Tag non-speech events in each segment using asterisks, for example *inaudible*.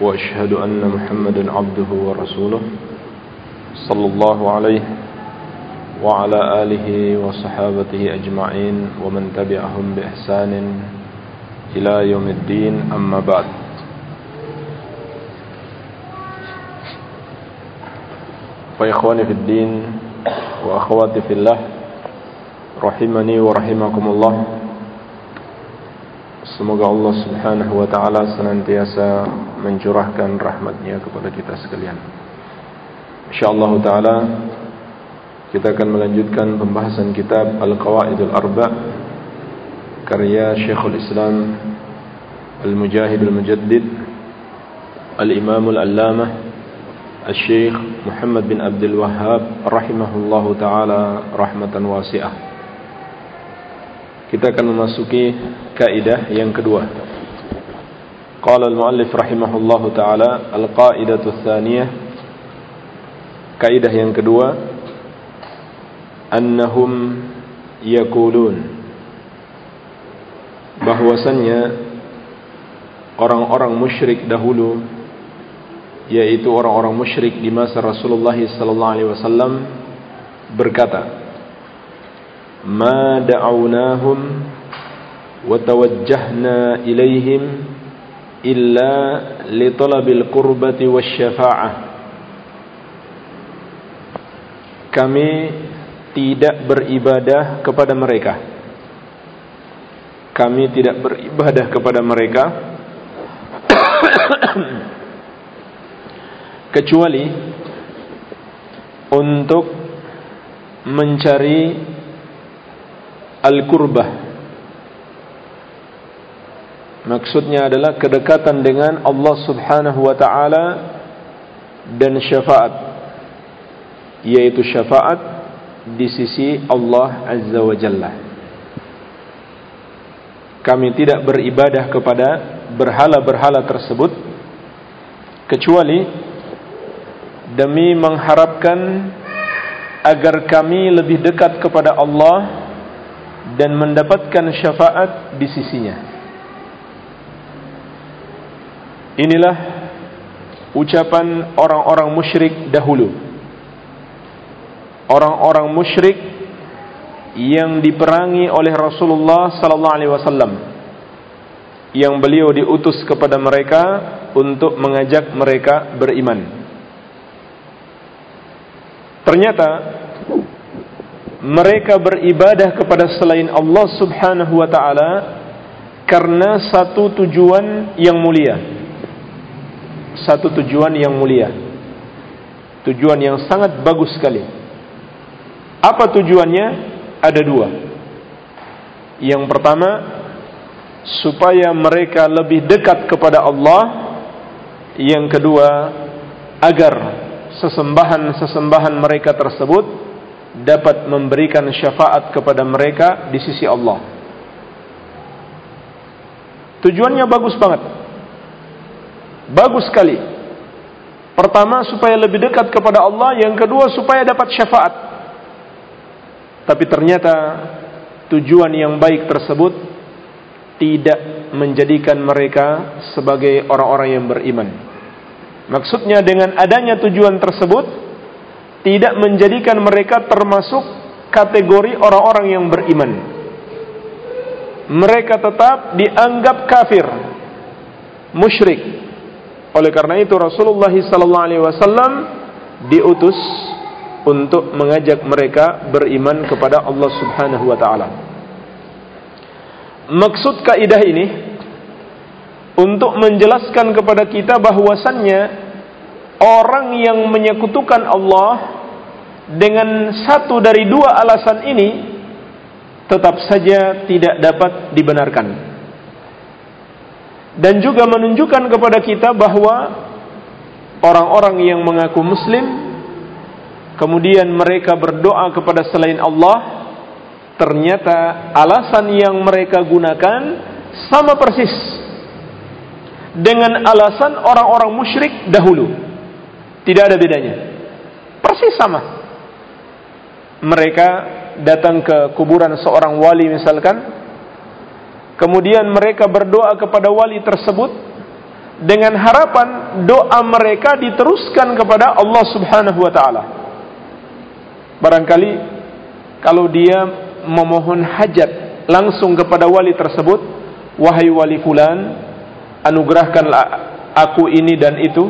وأشهد أن محمدا عبده ورسوله صلى الله عليه وعلى آله وصحابته أجمعين ومن تبعهم بإحسان إلى يوم الدين أما بعد. فإخواني في الدين وأخواتي في الله رحمني ورحمكم الله. Semoga Allah subhanahu wa ta'ala senantiasa mencurahkan rahmatnya kepada kita sekalian. InsyaAllah ta'ala Kita akan melanjutkan pembahasan kitab Al-Qawaidul Arba' Karya Syekhul Islam Al-Mujahid Al-Mujaddid Al-Imamul Allamah Al-Syekh Muhammad bin Abdul Wahhab Rahimahullahu ta'ala Rahmatan wasi'ah kita akan memasuki kaidah yang kedua. Qala al-muallif rahimahullahu taala al-qaidatu tsaniyah kaidah yang kedua annahum yaqulun bahwasannya orang-orang musyrik dahulu yaitu orang-orang musyrik di masa Rasulullah sallallahu alaihi wasallam berkata ما دعوناهم وتوجهنا إليهم إلا لطلب القربة والشفاعة kami tidak beribadah kepada mereka kami tidak beribadah kepada mereka *coughs* kecuali untuk mencari al-kurbah. Maksudnya adalah kedekatan dengan Allah Subhanahu wa taala dan syafaat yaitu syafaat di sisi Allah Azza wa Jalla. Kami tidak beribadah kepada berhala-berhala tersebut kecuali demi mengharapkan agar kami lebih dekat kepada Allah dan mendapatkan syafaat di sisinya. Inilah ucapan orang-orang musyrik dahulu. Orang-orang musyrik yang diperangi oleh Rasulullah sallallahu alaihi wasallam yang beliau diutus kepada mereka untuk mengajak mereka beriman. Ternyata mereka beribadah kepada selain Allah Subhanahu wa taala karena satu tujuan yang mulia. Satu tujuan yang mulia. Tujuan yang sangat bagus sekali. Apa tujuannya? Ada dua. Yang pertama, supaya mereka lebih dekat kepada Allah. Yang kedua, agar sesembahan-sesembahan mereka tersebut dapat memberikan syafaat kepada mereka di sisi Allah. Tujuannya bagus banget. Bagus sekali. Pertama supaya lebih dekat kepada Allah, yang kedua supaya dapat syafaat. Tapi ternyata tujuan yang baik tersebut tidak menjadikan mereka sebagai orang-orang yang beriman. Maksudnya dengan adanya tujuan tersebut tidak menjadikan mereka termasuk kategori orang-orang yang beriman. Mereka tetap dianggap kafir, musyrik. Oleh karena itu Rasulullah sallallahu alaihi wasallam diutus untuk mengajak mereka beriman kepada Allah Subhanahu wa taala. Maksud kaidah ini untuk menjelaskan kepada kita bahwasannya orang yang menyekutukan Allah dengan satu dari dua alasan ini tetap saja tidak dapat dibenarkan. dan juga menunjukkan kepada kita bahwa orang-orang yang mengaku muslim kemudian mereka berdoa kepada selain Allah ternyata alasan yang mereka gunakan sama persis dengan alasan orang-orang musyrik dahulu. Tidak ada bedanya. Persis sama mereka datang ke kuburan seorang wali misalkan kemudian mereka berdoa kepada wali tersebut dengan harapan doa mereka diteruskan kepada Allah Subhanahu wa taala. Barangkali kalau dia memohon hajat langsung kepada wali tersebut, wahai wali fulan, anugerahkanlah aku ini dan itu.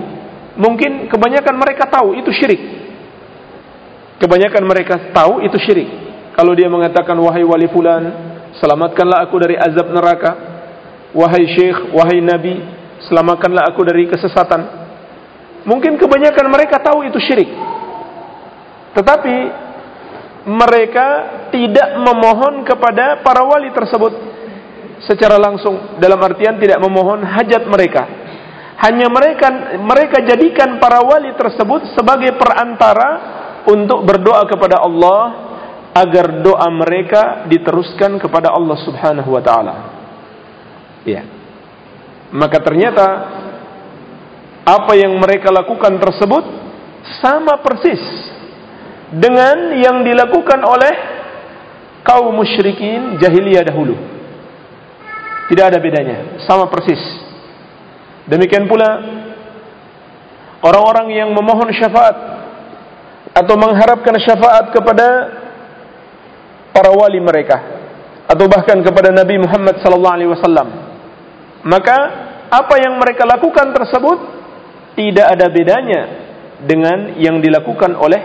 Mungkin kebanyakan mereka tahu itu syirik. Kebanyakan mereka tahu itu syirik. Kalau dia mengatakan wahai wali fulan, selamatkanlah aku dari azab neraka. Wahai syekh, wahai nabi, selamatkanlah aku dari kesesatan. Mungkin kebanyakan mereka tahu itu syirik. Tetapi mereka tidak memohon kepada para wali tersebut secara langsung dalam artian tidak memohon hajat mereka. Hanya mereka mereka jadikan para wali tersebut sebagai perantara untuk berdoa kepada Allah agar doa mereka diteruskan kepada Allah Subhanahu wa taala. Ya. Maka ternyata apa yang mereka lakukan tersebut sama persis dengan yang dilakukan oleh kaum musyrikin jahiliyah dahulu. Tidak ada bedanya, sama persis. Demikian pula orang-orang yang memohon syafaat atau mengharapkan syafaat kepada para wali mereka atau bahkan kepada Nabi Muhammad sallallahu alaihi wasallam maka apa yang mereka lakukan tersebut tidak ada bedanya dengan yang dilakukan oleh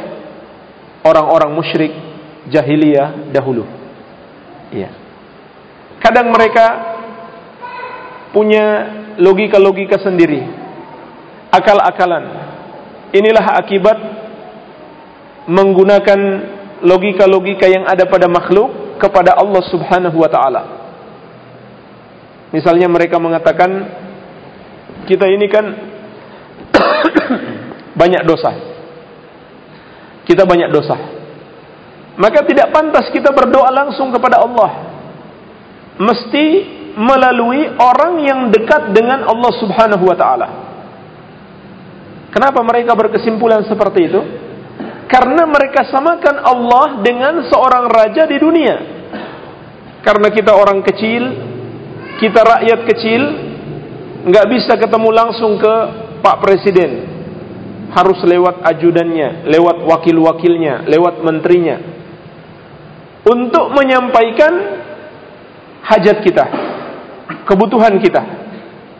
orang-orang musyrik jahiliyah dahulu. Iya. Kadang mereka punya logika-logika sendiri, akal-akalan. Inilah akibat menggunakan logika-logika yang ada pada makhluk kepada Allah Subhanahu wa taala. Misalnya mereka mengatakan kita ini kan *coughs* banyak dosa. Kita banyak dosa. Maka tidak pantas kita berdoa langsung kepada Allah. Mesti melalui orang yang dekat dengan Allah Subhanahu wa taala. Kenapa mereka berkesimpulan seperti itu? Karena mereka samakan Allah dengan seorang raja di dunia. Karena kita orang kecil, kita rakyat kecil nggak bisa ketemu langsung ke Pak Presiden. Harus lewat ajudannya lewat wakil-wakilnya lewat menterinya. Untuk menyampaikan hajat kita kebutuhan kita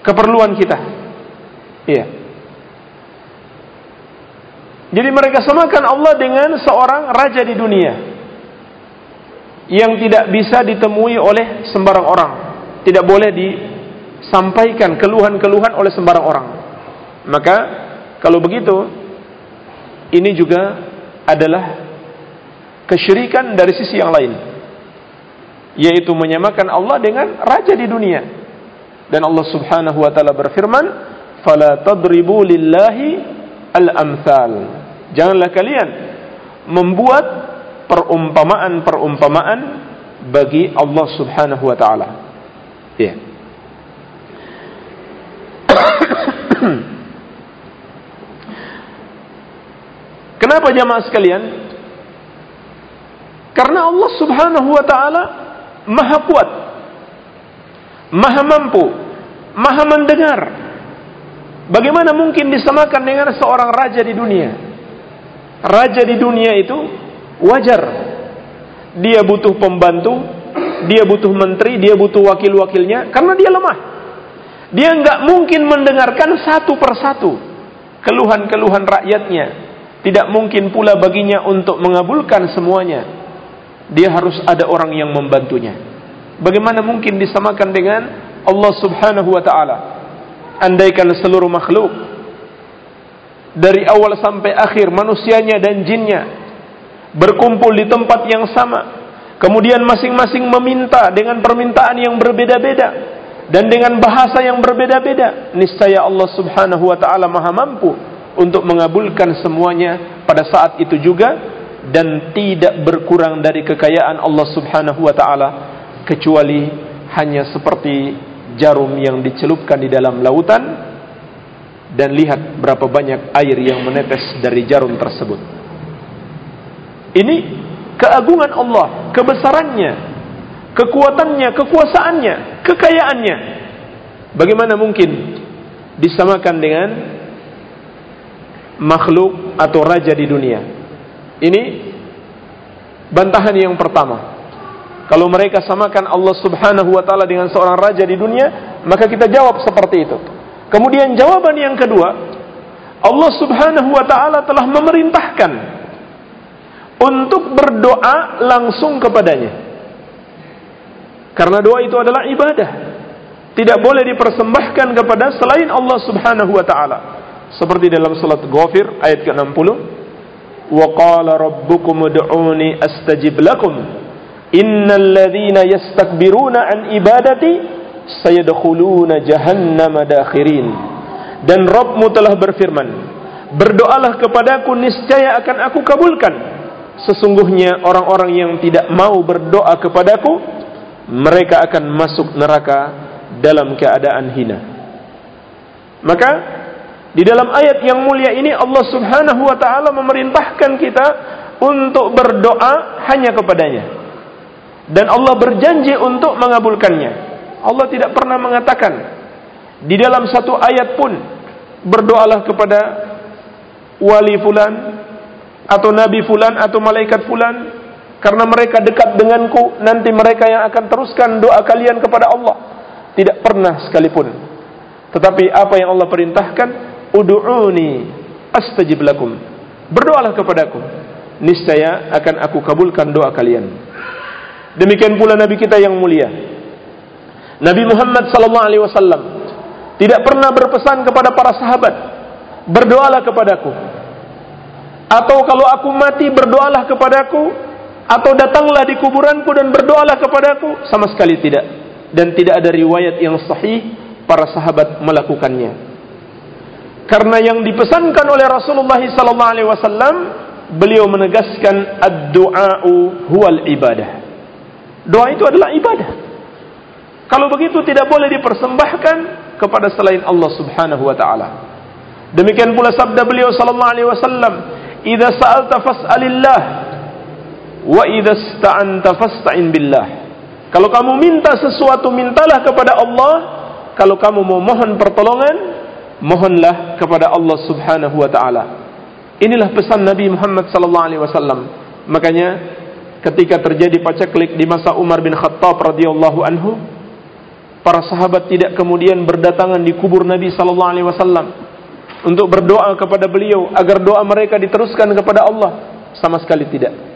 keperluan kita. Iya jadi mereka samakan Allah dengan seorang raja di dunia yang tidak bisa ditemui oleh sembarang orang tidak boleh disampaikan keluhan-keluhan oleh sembarang orang. Maka kalau begitu ini juga adalah kesyirikan dari sisi yang lain yaitu menyamakan Allah dengan raja di dunia. Dan Allah Subhanahu wa taala berfirman, "Fala tadribu lillahi al-amsal." Janganlah kalian membuat perumpamaan-perumpamaan bagi Allah Subhanahu wa taala. Ya. *coughs* Kenapa jamaah sekalian? Karena Allah Subhanahu wa taala Maha kuat, Maha mampu, Maha mendengar. Bagaimana mungkin disamakan dengan seorang raja di dunia? Raja di dunia itu wajar. Dia butuh pembantu, dia butuh menteri, dia butuh wakil-wakilnya karena dia lemah. Dia nggak mungkin mendengarkan satu persatu keluhan-keluhan rakyatnya. Tidak mungkin pula baginya untuk mengabulkan semuanya. Dia harus ada orang yang membantunya. Bagaimana mungkin disamakan dengan Allah Subhanahu wa taala? Andaikan seluruh makhluk dari awal sampai akhir manusianya dan jinnya berkumpul di tempat yang sama Kemudian masing-masing meminta dengan permintaan yang berbeda-beda. dan dengan bahasa yang berbeda-beda, niscaya Allah Subhanahu wa taala Maha mampu untuk mengabulkan semuanya pada saat itu juga dan tidak berkurang dari kekayaan Allah Subhanahu wa taala kecuali hanya seperti jarum yang dicelupkan di dalam lautan dan lihat berapa banyak air yang menetes dari jarum tersebut. Ini keagungan Allah, kebesarannya, kekuatannya, kekuasaannya, kekayaannya. Bagaimana mungkin disamakan dengan makhluk atau raja di dunia? Ini bantahan yang pertama. Kalau mereka samakan Allah Subhanahu wa taala dengan seorang raja di dunia, maka kita jawab seperti itu. Kemudian jawaban yang kedua, Allah Subhanahu wa taala telah memerintahkan untuk berdoa langsung kepadanya. Karena doa itu adalah ibadah. Tidak boleh dipersembahkan kepada selain Allah Subhanahu wa taala. Seperti dalam surat Ghafir ayat ke-60, "Wa qala rabbukum ud'uni astajib lakum. Innal ladzina yastakbiruna an ibadati sayadkhuluna jahannama dakhirin." Dan Rabbmu telah berfirman, "Berdoalah kepadaku niscaya akan aku kabulkan." Sesungguhnya orang-orang yang tidak mau berdoa kepadaku mereka akan masuk neraka dalam keadaan hina. Maka di dalam ayat yang mulia ini Allah Subhanahu wa taala memerintahkan kita untuk berdoa hanya kepadanya. Dan Allah berjanji untuk mengabulkannya. Allah tidak pernah mengatakan di dalam satu ayat pun berdoalah kepada wali fulan atau nabi fulan atau malaikat fulan karena mereka dekat denganku nanti mereka yang akan teruskan doa kalian kepada Allah. Tidak pernah sekalipun. Tetapi apa yang Allah perintahkan ud'uni astajib lakum. Berdoalah kepadaku. Niscaya akan aku kabulkan doa kalian. Demikian pula nabi kita yang mulia Nabi Muhammad sallallahu alaihi wasallam tidak pernah berpesan kepada para sahabat berdoalah kepadaku. Atau kalau aku mati berdoalah kepadaku atau datanglah di kuburanku dan berdoalah kepadaku sama sekali tidak. Dan tidak ada riwayat yang sahih para sahabat melakukannya. Karena yang dipesankan oleh Rasulullah sallallahu alaihi wasallam beliau menegaskan ad-du'a'u huwal ibadah. Doa itu adalah ibadah kalau begitu tidak boleh dipersembahkan kepada selain Allah Subhanahu wa taala demikian pula sabda beliau sallallahu alaihi wasallam idza sa'alta fas'alillah Wa idasta'anta fasta'in billah. Kalau kamu minta sesuatu mintalah kepada Allah. Kalau kamu mau mohon pertolongan, mohonlah kepada Allah Subhanahu wa taala. Inilah pesan Nabi Muhammad sallallahu alaihi wasallam. Makanya ketika terjadi paceklik di masa Umar bin Khattab radhiyallahu anhu, para sahabat tidak kemudian berdatangan di kubur Nabi sallallahu alaihi wasallam untuk berdoa kepada beliau agar doa mereka diteruskan kepada Allah. Sama sekali tidak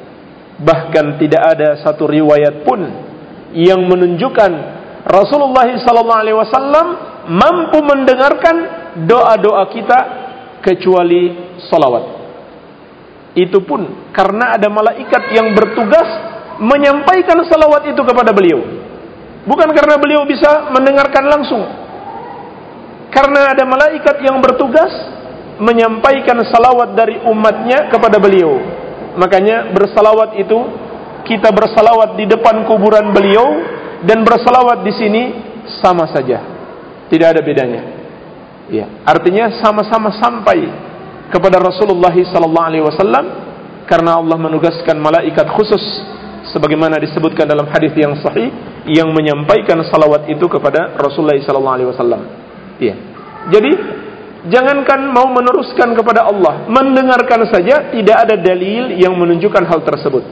bahkan tidak ada satu riwayat pun yang menunjukkan Rasulullah sallallahu alaihi wasallam mampu mendengarkan doa-doa kita kecuali salawat. Itu pun karena ada malaikat yang bertugas menyampaikan salawat itu kepada beliau. Bukan karena beliau bisa mendengarkan langsung. Karena ada malaikat yang bertugas menyampaikan salawat dari umatnya kepada beliau Makanya bersalawat itu kita bersalawat di depan kuburan beliau dan bersalawat di sini sama saja. Tidak ada bedanya. Ya, artinya sama-sama sampai kepada Rasulullah wasallam karena Allah menugaskan malaikat khusus sebagaimana disebutkan dalam hadis yang sahih yang menyampaikan salawat itu kepada Rasulullah sallallahu alaihi wasallam. Ya. Jadi Jangankan mau meneruskan kepada Allah, mendengarkan saja tidak ada dalil yang menunjukkan hal tersebut.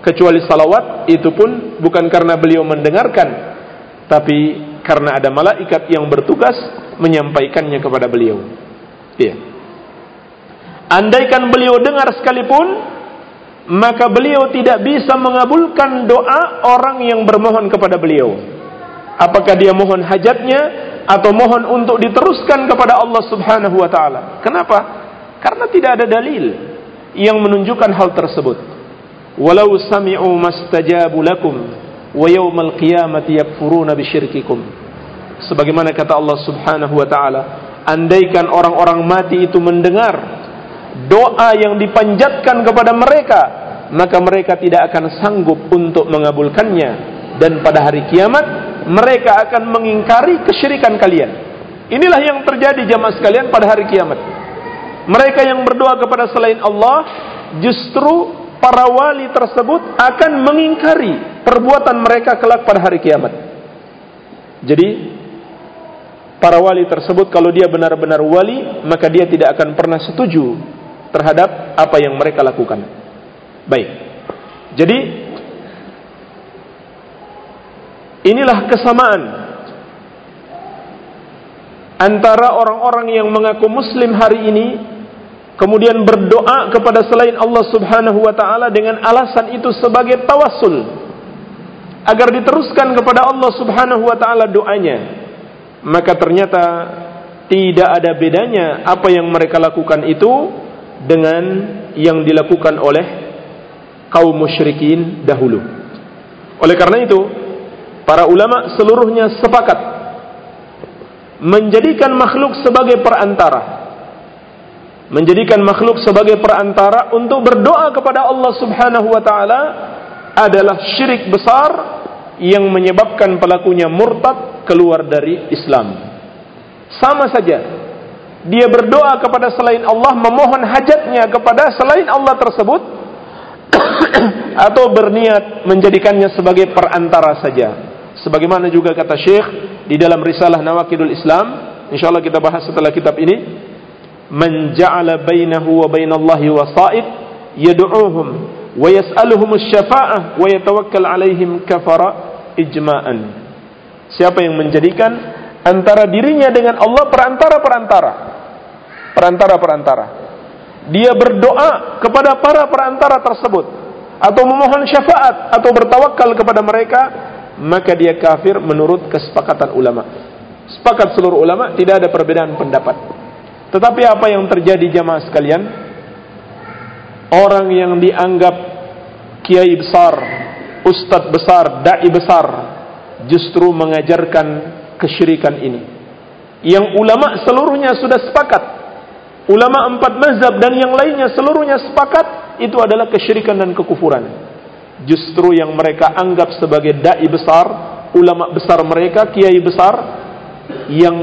Kecuali salawat itu pun bukan karena beliau mendengarkan, tapi karena ada malaikat yang bertugas menyampaikannya kepada beliau. Iya. Andaikan beliau dengar sekalipun, maka beliau tidak bisa mengabulkan doa orang yang bermohon kepada beliau. Apakah dia mohon hajatnya atau mohon untuk diteruskan kepada Allah Subhanahu wa taala. Kenapa? Karena tidak ada dalil yang menunjukkan hal tersebut. Walau sami'u mastajabu lakum wa yawmal qiyamati yakfuruna bisyirkikum. sebagaimana kata Allah Subhanahu wa taala andaikan orang-orang mati itu mendengar doa yang dipanjatkan kepada mereka maka mereka tidak akan sanggup untuk mengabulkannya. Dan pada hari kiamat mereka akan mengingkari kesyirikan kalian. Inilah yang terjadi jamaah sekalian pada hari kiamat. Mereka yang berdoa kepada selain Allah justru para wali tersebut akan mengingkari perbuatan mereka kelak pada hari kiamat. Jadi para wali tersebut kalau dia benar-benar wali maka dia tidak akan pernah setuju terhadap apa yang mereka lakukan. Baik. Jadi inilah kesamaan antara orang-orang yang mengaku muslim hari ini kemudian berdoa kepada selain Allah Subhanahu wa taala dengan alasan itu sebagai tawassul agar diteruskan kepada Allah Subhanahu wa taala doanya maka ternyata tidak ada bedanya apa yang mereka lakukan itu dengan yang dilakukan oleh kaum musyrikin dahulu oleh karena itu para ulama seluruhnya sepakat menjadikan makhluk sebagai perantara menjadikan makhluk sebagai perantara untuk berdoa kepada Allah Subhanahu wa taala adalah syirik besar yang menyebabkan pelakunya murtad keluar dari Islam. Sama saja dia berdoa kepada selain Allah memohon hajatnya kepada selain Allah tersebut *coughs* atau berniat menjadikannya sebagai perantara saja. Sebagaimana juga kata Syekh di dalam risalah Nawakidul Islam, insyaallah kita bahas setelah kitab ini man ja'ala bainahu wa bainallahi wasa'id yad'uuhum wa yas'aluhum asy-syafa'ah wa yatawakkal 'alaihim kafara ijma'an siapa yang menjadikan antara dirinya dengan Allah perantara-perantara perantara-perantara dia berdoa kepada para perantara tersebut atau memohon syafaat atau bertawakal kepada mereka maka dia kafir menurut kesepakatan ulama sepakat seluruh ulama tidak ada perbedaan pendapat tetapi apa yang terjadi jamaah sekalian? Orang yang dianggap kiai besar, ustadz besar, dai besar, justru mengajarkan kesyirikan ini. Yang ulama seluruhnya sudah sepakat. Ulama empat mazhab dan yang lainnya seluruhnya sepakat itu adalah kesyirikan dan kekufuran. Justru yang mereka anggap sebagai dai besar, ulama besar mereka, kiai besar yang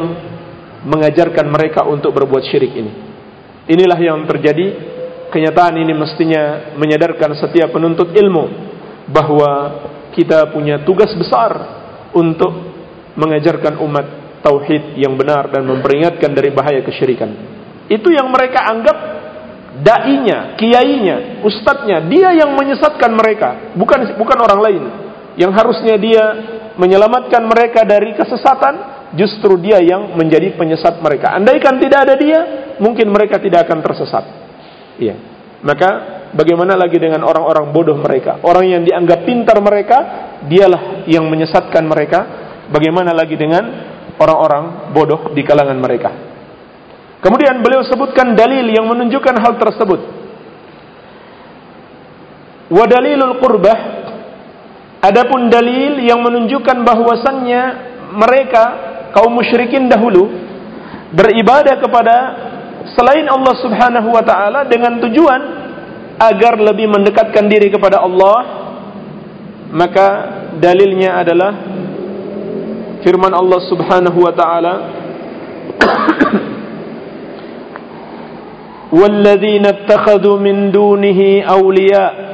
mengajarkan mereka untuk berbuat syirik ini. Inilah yang terjadi. Kenyataan ini mestinya menyadarkan setiap penuntut ilmu bahwa kita punya tugas besar untuk mengajarkan umat tauhid yang benar dan memperingatkan dari bahaya kesyirikan. Itu yang mereka anggap dainya, kiainya, ustadznya, dia yang menyesatkan mereka, bukan bukan orang lain. Yang harusnya dia menyelamatkan mereka dari kesesatan, justru dia yang menjadi penyesat mereka. Andaikan tidak ada dia, mungkin mereka tidak akan tersesat. Iya. Maka bagaimana lagi dengan orang-orang bodoh mereka? Orang yang dianggap pintar mereka, dialah yang menyesatkan mereka. Bagaimana lagi dengan orang-orang bodoh di kalangan mereka? Kemudian beliau sebutkan dalil yang menunjukkan hal tersebut. Wa dalilul qurbah Adapun dalil yang menunjukkan bahwasannya mereka kaum musyrikin dahulu beribadah kepada selain Allah Subhanahu wa taala dengan tujuan agar lebih mendekatkan diri kepada Allah maka dalilnya adalah firman Allah Subhanahu wa taala *coughs* والذين اتخذوا من دونه أولياء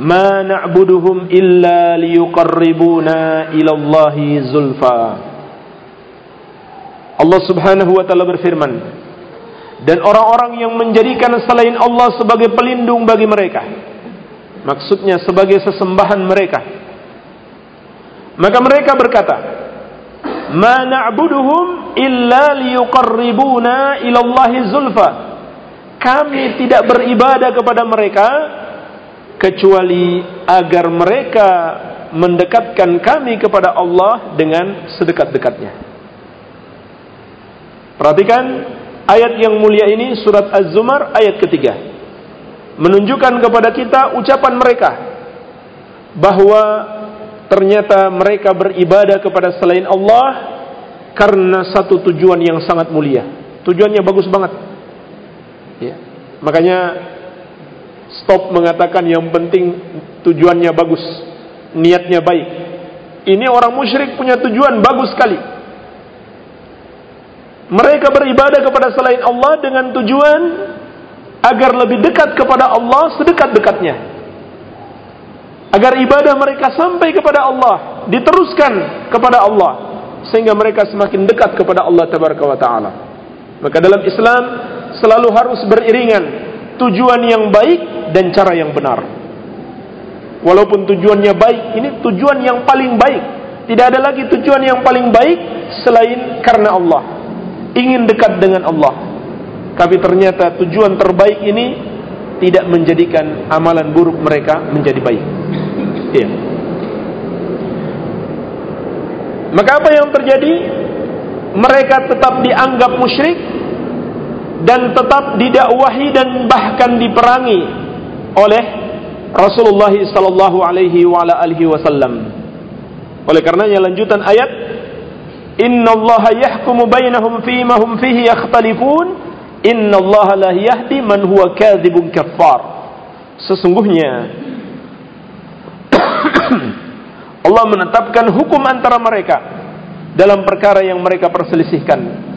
ma na'buduhum illa liyuqarribuna ila Allah zulfa Allah Subhanahu wa taala berfirman dan orang-orang yang menjadikan selain Allah sebagai pelindung bagi mereka maksudnya sebagai sesembahan mereka maka mereka berkata ma illa liyuqarribuna ila kami tidak beribadah kepada mereka kecuali agar mereka mendekatkan kami kepada Allah dengan sedekat-dekatnya. Perhatikan ayat yang mulia ini surat Az-Zumar ayat ketiga. Menunjukkan kepada kita ucapan mereka bahwa ternyata mereka beribadah kepada selain Allah karena satu tujuan yang sangat mulia. Tujuannya bagus banget. Ya. Makanya stop mengatakan yang penting tujuannya bagus, niatnya baik. Ini orang musyrik punya tujuan bagus sekali. Mereka beribadah kepada selain Allah dengan tujuan agar lebih dekat kepada Allah sedekat-dekatnya. Agar ibadah mereka sampai kepada Allah, diteruskan kepada Allah sehingga mereka semakin dekat kepada Allah tabaraka wa taala. Maka dalam Islam selalu harus beriringan tujuan yang baik dan cara yang benar. Walaupun tujuannya baik, ini tujuan yang paling baik. Tidak ada lagi tujuan yang paling baik selain karena Allah. Ingin dekat dengan Allah. Tapi ternyata tujuan terbaik ini tidak menjadikan amalan buruk mereka menjadi baik. Iya. Maka apa yang terjadi? Mereka tetap dianggap musyrik dan tetap didakwahi dan bahkan diperangi oleh Rasulullah sallallahu alaihi wa alihi wasallam. Oleh karenanya lanjutan ayat Inna Allah yahkumu bainahum fima hum fihi yakhtalifun Inna Allah la yahdi man huwa kadzibun kaffar. Sesungguhnya Allah menetapkan hukum antara mereka dalam perkara yang mereka perselisihkan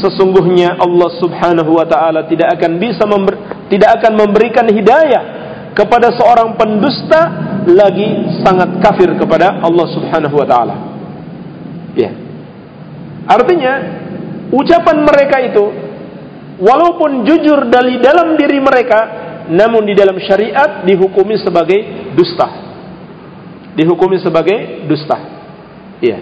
sesungguhnya Allah Subhanahu wa taala tidak akan bisa member, tidak akan memberikan hidayah kepada seorang pendusta lagi sangat kafir kepada Allah Subhanahu wa taala. Ya. Artinya ucapan mereka itu walaupun jujur dari dalam diri mereka namun di dalam syariat dihukumi sebagai dusta. Dihukumi sebagai dusta. Iya.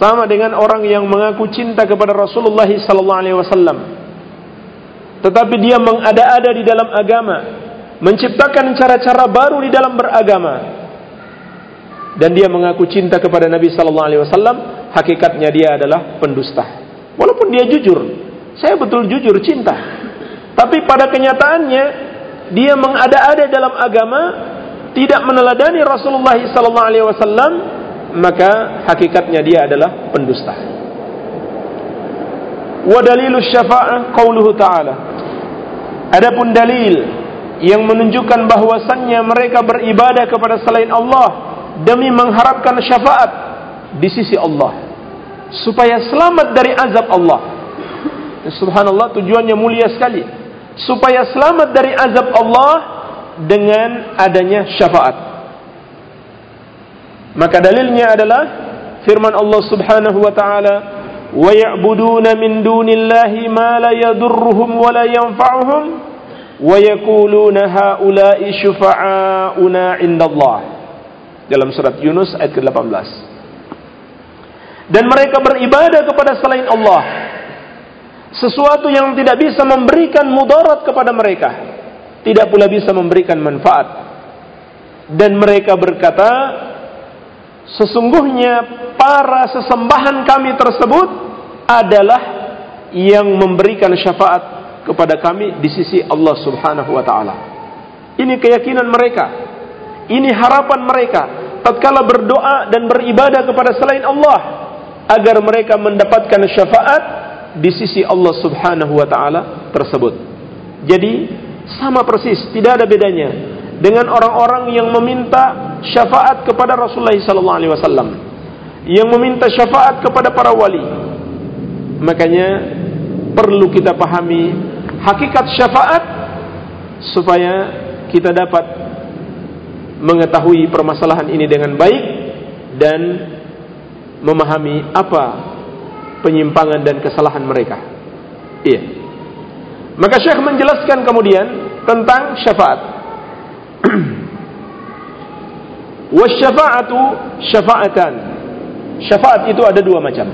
Sama dengan orang yang mengaku cinta kepada Rasulullah sallallahu alaihi wasallam. Tetapi dia mengada-ada di dalam agama, menciptakan cara-cara baru di dalam beragama. Dan dia mengaku cinta kepada Nabi sallallahu alaihi wasallam, hakikatnya dia adalah pendusta. Walaupun dia jujur, saya betul jujur cinta. Tapi pada kenyataannya dia mengada-ada dalam agama, tidak meneladani Rasulullah sallallahu alaihi wasallam maka hakikatnya dia adalah pendusta. Wa dalilus syafa'ah qauluhu ta'ala. Adapun dalil yang menunjukkan bahwasannya mereka beribadah kepada selain Allah demi mengharapkan syafaat di sisi Allah supaya selamat dari azab Allah. Subhanallah tujuannya mulia sekali. Supaya selamat dari azab Allah dengan adanya syafaat. Maka dalilnya adalah firman Allah Subhanahu wa taala, "Wa ya'buduna min dunillahi ma la yadurruhum wa la yanfa'uhum wa yaquluna haula'i syufa'auna 'indallah." Dalam surat Yunus ayat ke-18. Dan mereka beribadah kepada selain Allah sesuatu yang tidak bisa memberikan mudarat kepada mereka, tidak pula bisa memberikan manfaat. Dan mereka berkata, Sesungguhnya para sesembahan kami tersebut adalah yang memberikan syafaat kepada kami di sisi Allah Subhanahu wa taala. Ini keyakinan mereka. Ini harapan mereka tatkala berdoa dan beribadah kepada selain Allah agar mereka mendapatkan syafaat di sisi Allah Subhanahu wa taala tersebut. Jadi sama persis, tidak ada bedanya dengan orang-orang yang meminta syafaat kepada Rasulullah sallallahu alaihi wasallam yang meminta syafaat kepada para wali. Makanya perlu kita pahami hakikat syafaat supaya kita dapat mengetahui permasalahan ini dengan baik dan memahami apa penyimpangan dan kesalahan mereka. Iya maka Syekh menjelaskan kemudian tentang syafaat *clears throat* Wasyafa'atu syafa'atan. Syafaat itu ada dua macam.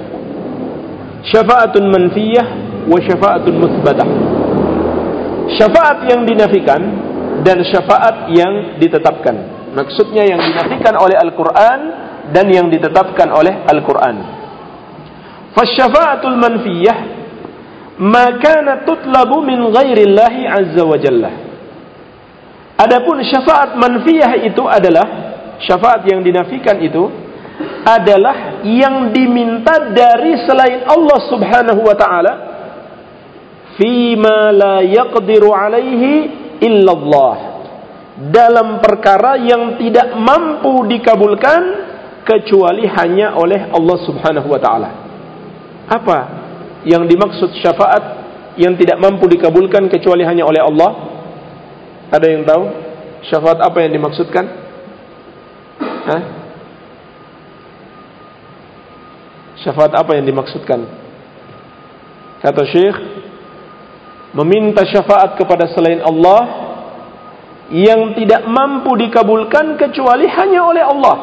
Syafa'atun manfiyah wa syafa'atun musbatah. Syafaat yang dinafikan dan syafaat yang ditetapkan. Maksudnya yang dinafikan oleh Al-Quran dan yang ditetapkan oleh Al-Quran. Fasyafa'atul manfiyah ma kana tutlabu min ghairillahi azza wa jalla. Adapun syafaat manfiyah itu adalah syafaat yang dinafikan itu adalah yang diminta dari selain Allah Subhanahu wa taala fima la yaqdiru alaihi illallah dalam perkara yang tidak mampu dikabulkan kecuali hanya oleh Allah Subhanahu wa taala. Apa yang dimaksud syafaat yang tidak mampu dikabulkan kecuali hanya oleh Allah? Ada yang tahu? Syafaat apa yang dimaksudkan? Hah? Syafaat apa yang dimaksudkan? Kata Syekh, meminta syafaat kepada selain Allah yang tidak mampu dikabulkan kecuali hanya oleh Allah.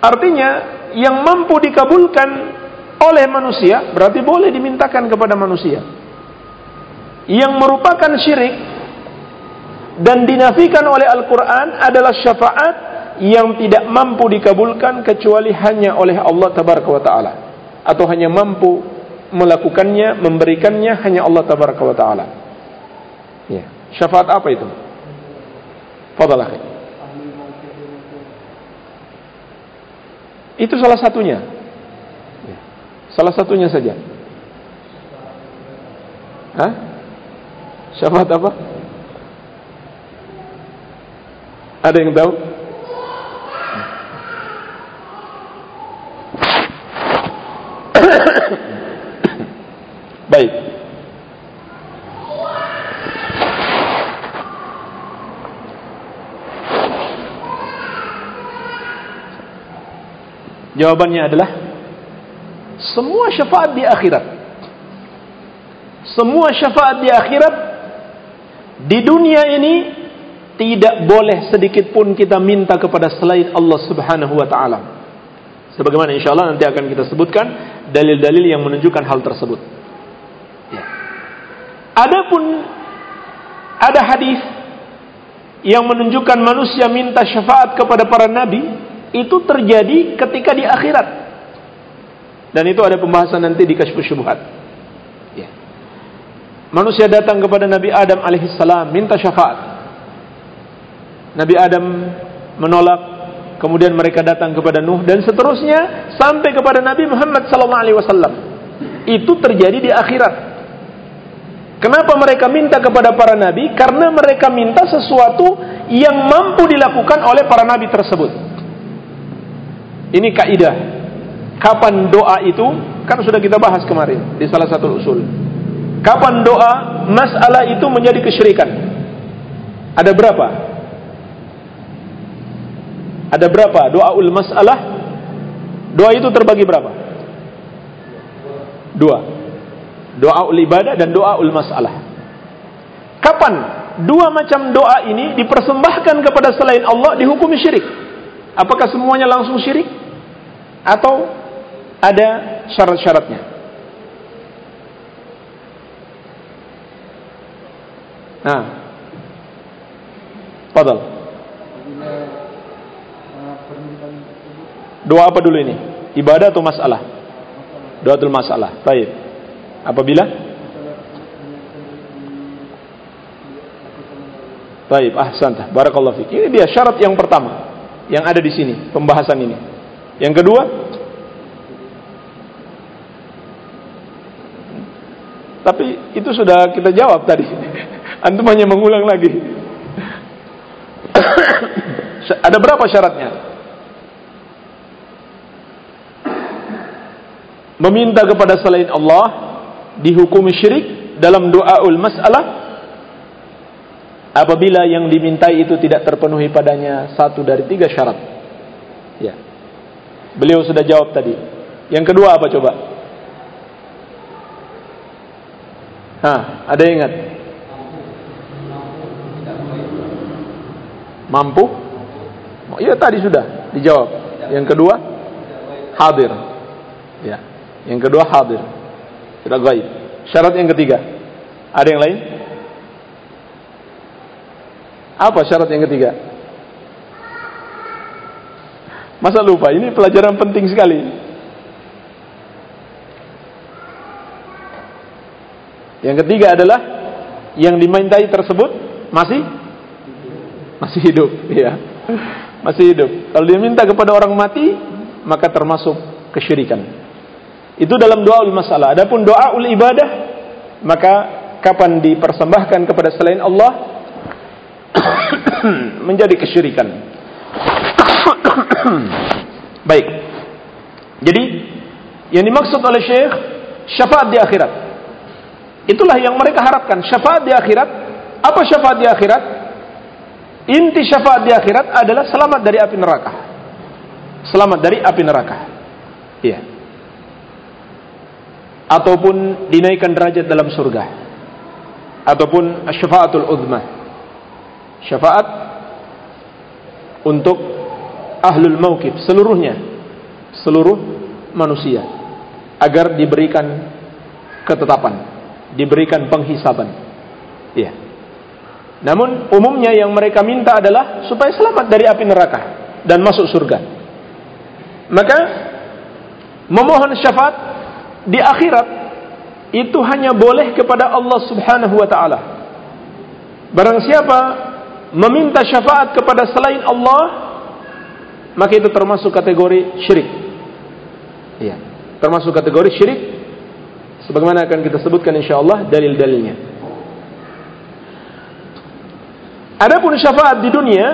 Artinya, yang mampu dikabulkan oleh manusia berarti boleh dimintakan kepada manusia. Yang merupakan syirik dan dinafikan oleh Al-Quran adalah syafaat yang tidak mampu dikabulkan kecuali hanya oleh Allah Tabaraka wa Ta'ala atau hanya mampu melakukannya, memberikannya hanya Allah Tabaraka wa Ta'ala ya. syafaat apa itu? Fadalah itu salah satunya ya. Salah satunya saja Hah? syafaat apa? ada yang tahu? Baik. Jawabannya adalah semua syafaat di akhirat. Semua syafaat di akhirat di dunia ini tidak boleh sedikit pun kita minta kepada selain Allah Subhanahu wa taala. Sebagaimana insyaallah nanti akan kita sebutkan dalil-dalil yang menunjukkan hal tersebut. Adapun ada hadis yang menunjukkan manusia minta syafaat kepada para nabi itu terjadi ketika di akhirat. Dan itu ada pembahasan nanti di Kasyfus Syubhat. Ya. Manusia datang kepada Nabi Adam alaihissalam minta syafaat. Nabi Adam menolak, kemudian mereka datang kepada Nuh dan seterusnya sampai kepada Nabi Muhammad sallallahu alaihi wasallam. Itu terjadi di akhirat. Kenapa mereka minta kepada para nabi? Karena mereka minta sesuatu yang mampu dilakukan oleh para nabi tersebut. Ini kaidah. Kapan doa itu? Kan sudah kita bahas kemarin di salah satu usul. Kapan doa masalah itu menjadi kesyirikan? Ada berapa? Ada berapa doa ul masalah? Doa itu terbagi berapa? Dua doa ul ibadah dan doa ul masalah. Kapan dua macam doa ini dipersembahkan kepada selain Allah dihukumi syirik? Apakah semuanya langsung syirik? Atau ada syarat-syaratnya? Nah, Fadal. Doa apa dulu ini? Ibadah atau masalah? Doa masalah. Baik. Apabila Baik, ahsanta. Barakallahu fiik. Ini dia syarat yang pertama yang ada di sini, pembahasan ini. Yang kedua, tapi itu sudah kita jawab tadi. *laughs* Antum hanya mengulang lagi. *coughs* ada berapa syaratnya? Meminta kepada selain Allah dihukumi syirik dalam doaul masalah apabila yang dimintai itu tidak terpenuhi padanya satu dari tiga syarat. Ya. Beliau sudah jawab tadi. Yang kedua apa coba? Hah, ada yang ingat? Mampu? Oh, iya tadi sudah dijawab. Yang kedua hadir. Ya. Yang kedua hadir. Tidak gaib. Syarat yang ketiga. Ada yang lain? Apa syarat yang ketiga? Masa lupa? Ini pelajaran penting sekali. Yang ketiga adalah yang dimintai tersebut masih masih hidup, ya. masih hidup. Kalau dia minta kepada orang mati, maka termasuk kesyirikan. Itu dalam doa ul masalah. Adapun doa ul ibadah, maka kapan dipersembahkan kepada selain Allah *coughs* menjadi kesyirikan. *coughs* Baik. Jadi yang dimaksud oleh Syekh syafaat di akhirat. Itulah yang mereka harapkan, syafaat di akhirat. Apa syafaat di akhirat? Inti syafaat di akhirat adalah selamat dari api neraka. Selamat dari api neraka. Iya. Ataupun dinaikkan derajat dalam surga. Ataupun syafaatul uzma. Syafaat untuk ahlul mauqif seluruhnya. Seluruh manusia agar diberikan ketetapan, diberikan penghisaban. Iya. Namun umumnya yang mereka minta adalah supaya selamat dari api neraka dan masuk surga. Maka memohon syafaat di akhirat itu hanya boleh kepada Allah Subhanahu wa taala. Barang siapa meminta syafaat kepada selain Allah, maka itu termasuk kategori syirik. Iya, termasuk kategori syirik sebagaimana akan kita sebutkan insyaallah dalil-dalilnya. Adapun syafaat di dunia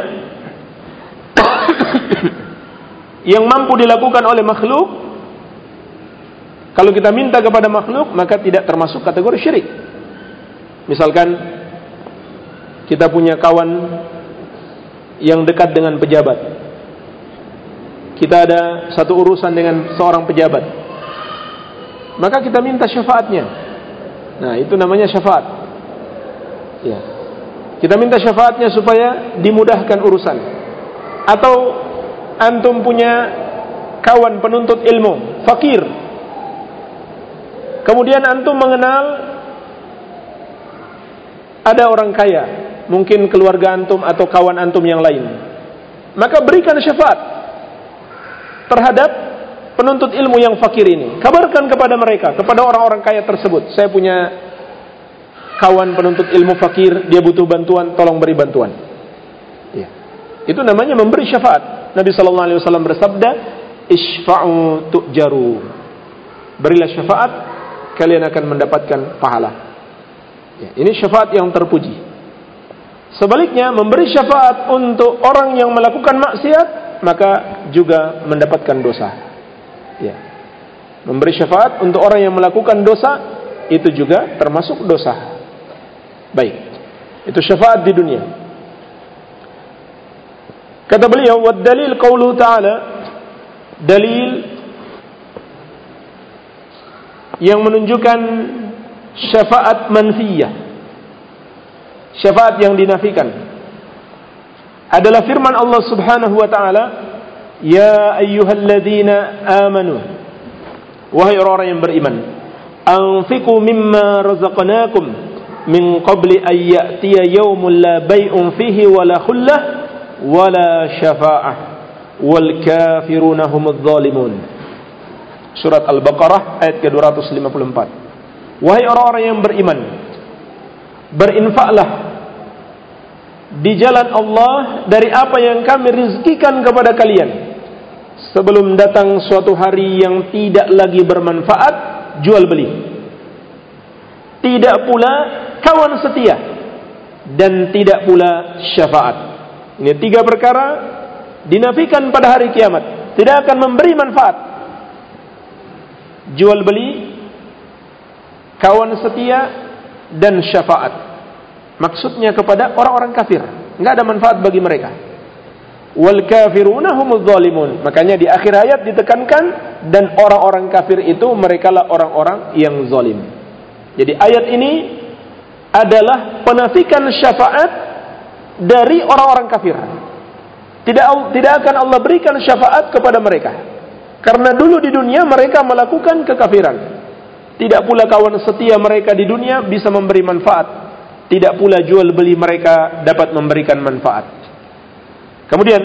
*coughs* yang mampu dilakukan oleh makhluk kalau kita minta kepada makhluk maka tidak termasuk kategori syirik. Misalkan kita punya kawan yang dekat dengan pejabat. Kita ada satu urusan dengan seorang pejabat. Maka kita minta syafaatnya. Nah, itu namanya syafaat. Ya. Kita minta syafaatnya supaya dimudahkan urusan. Atau antum punya kawan penuntut ilmu, fakir. Kemudian antum mengenal ada orang kaya, mungkin keluarga antum atau kawan antum yang lain. Maka berikan syafaat terhadap penuntut ilmu yang fakir ini. Kabarkan kepada mereka, kepada orang-orang kaya tersebut, saya punya kawan penuntut ilmu fakir, dia butuh bantuan, tolong beri bantuan. Ya. Itu namanya memberi syafaat. Nabi sallallahu alaihi wasallam bersabda, "Isfa'u tu'jaru." Berilah syafaat, kalian akan mendapatkan pahala. Ya, ini syafaat yang terpuji. Sebaliknya, memberi syafaat untuk orang yang melakukan maksiat, maka juga mendapatkan dosa. Ya. Memberi syafaat untuk orang yang melakukan dosa, itu juga termasuk dosa. Baik. Itu syafaat di dunia. Kata beliau, "Wa dalil qaulu ta'ala" Dalil yang menunjukkan syafaat manfiyah. Syafaat yang dinafikan. Adalah firman Allah Subhanahu wa taala, "Ya ayyuhalladzina amanu" Wahai orang-orang yang beriman, "Anfiqu mimma razaqnakum" min qabli an ya'tiya yawmun la bay'un fihi wala khullah wala syafa'ah wal kafiruna humudz zalimun Surat Al-Baqarah ayat ke-254 Wahai orang-orang yang beriman berinfaklah di jalan Allah dari apa yang kami rizkikan kepada kalian sebelum datang suatu hari yang tidak lagi bermanfaat jual beli tidak pula kawan setia dan tidak pula syafaat. Ini tiga perkara dinafikan pada hari kiamat, tidak akan memberi manfaat. Jual beli, kawan setia dan syafaat. Maksudnya kepada orang-orang kafir, enggak ada manfaat bagi mereka. Wal kafiruna humuz zalimun. Makanya di akhir ayat ditekankan dan orang-orang kafir itu mereka lah orang-orang yang zalim. Jadi ayat ini adalah penafikan syafaat dari orang-orang kafir. Tidak tidak akan Allah berikan syafaat kepada mereka. Karena dulu di dunia mereka melakukan kekafiran. Tidak pula kawan setia mereka di dunia bisa memberi manfaat. Tidak pula jual beli mereka dapat memberikan manfaat. Kemudian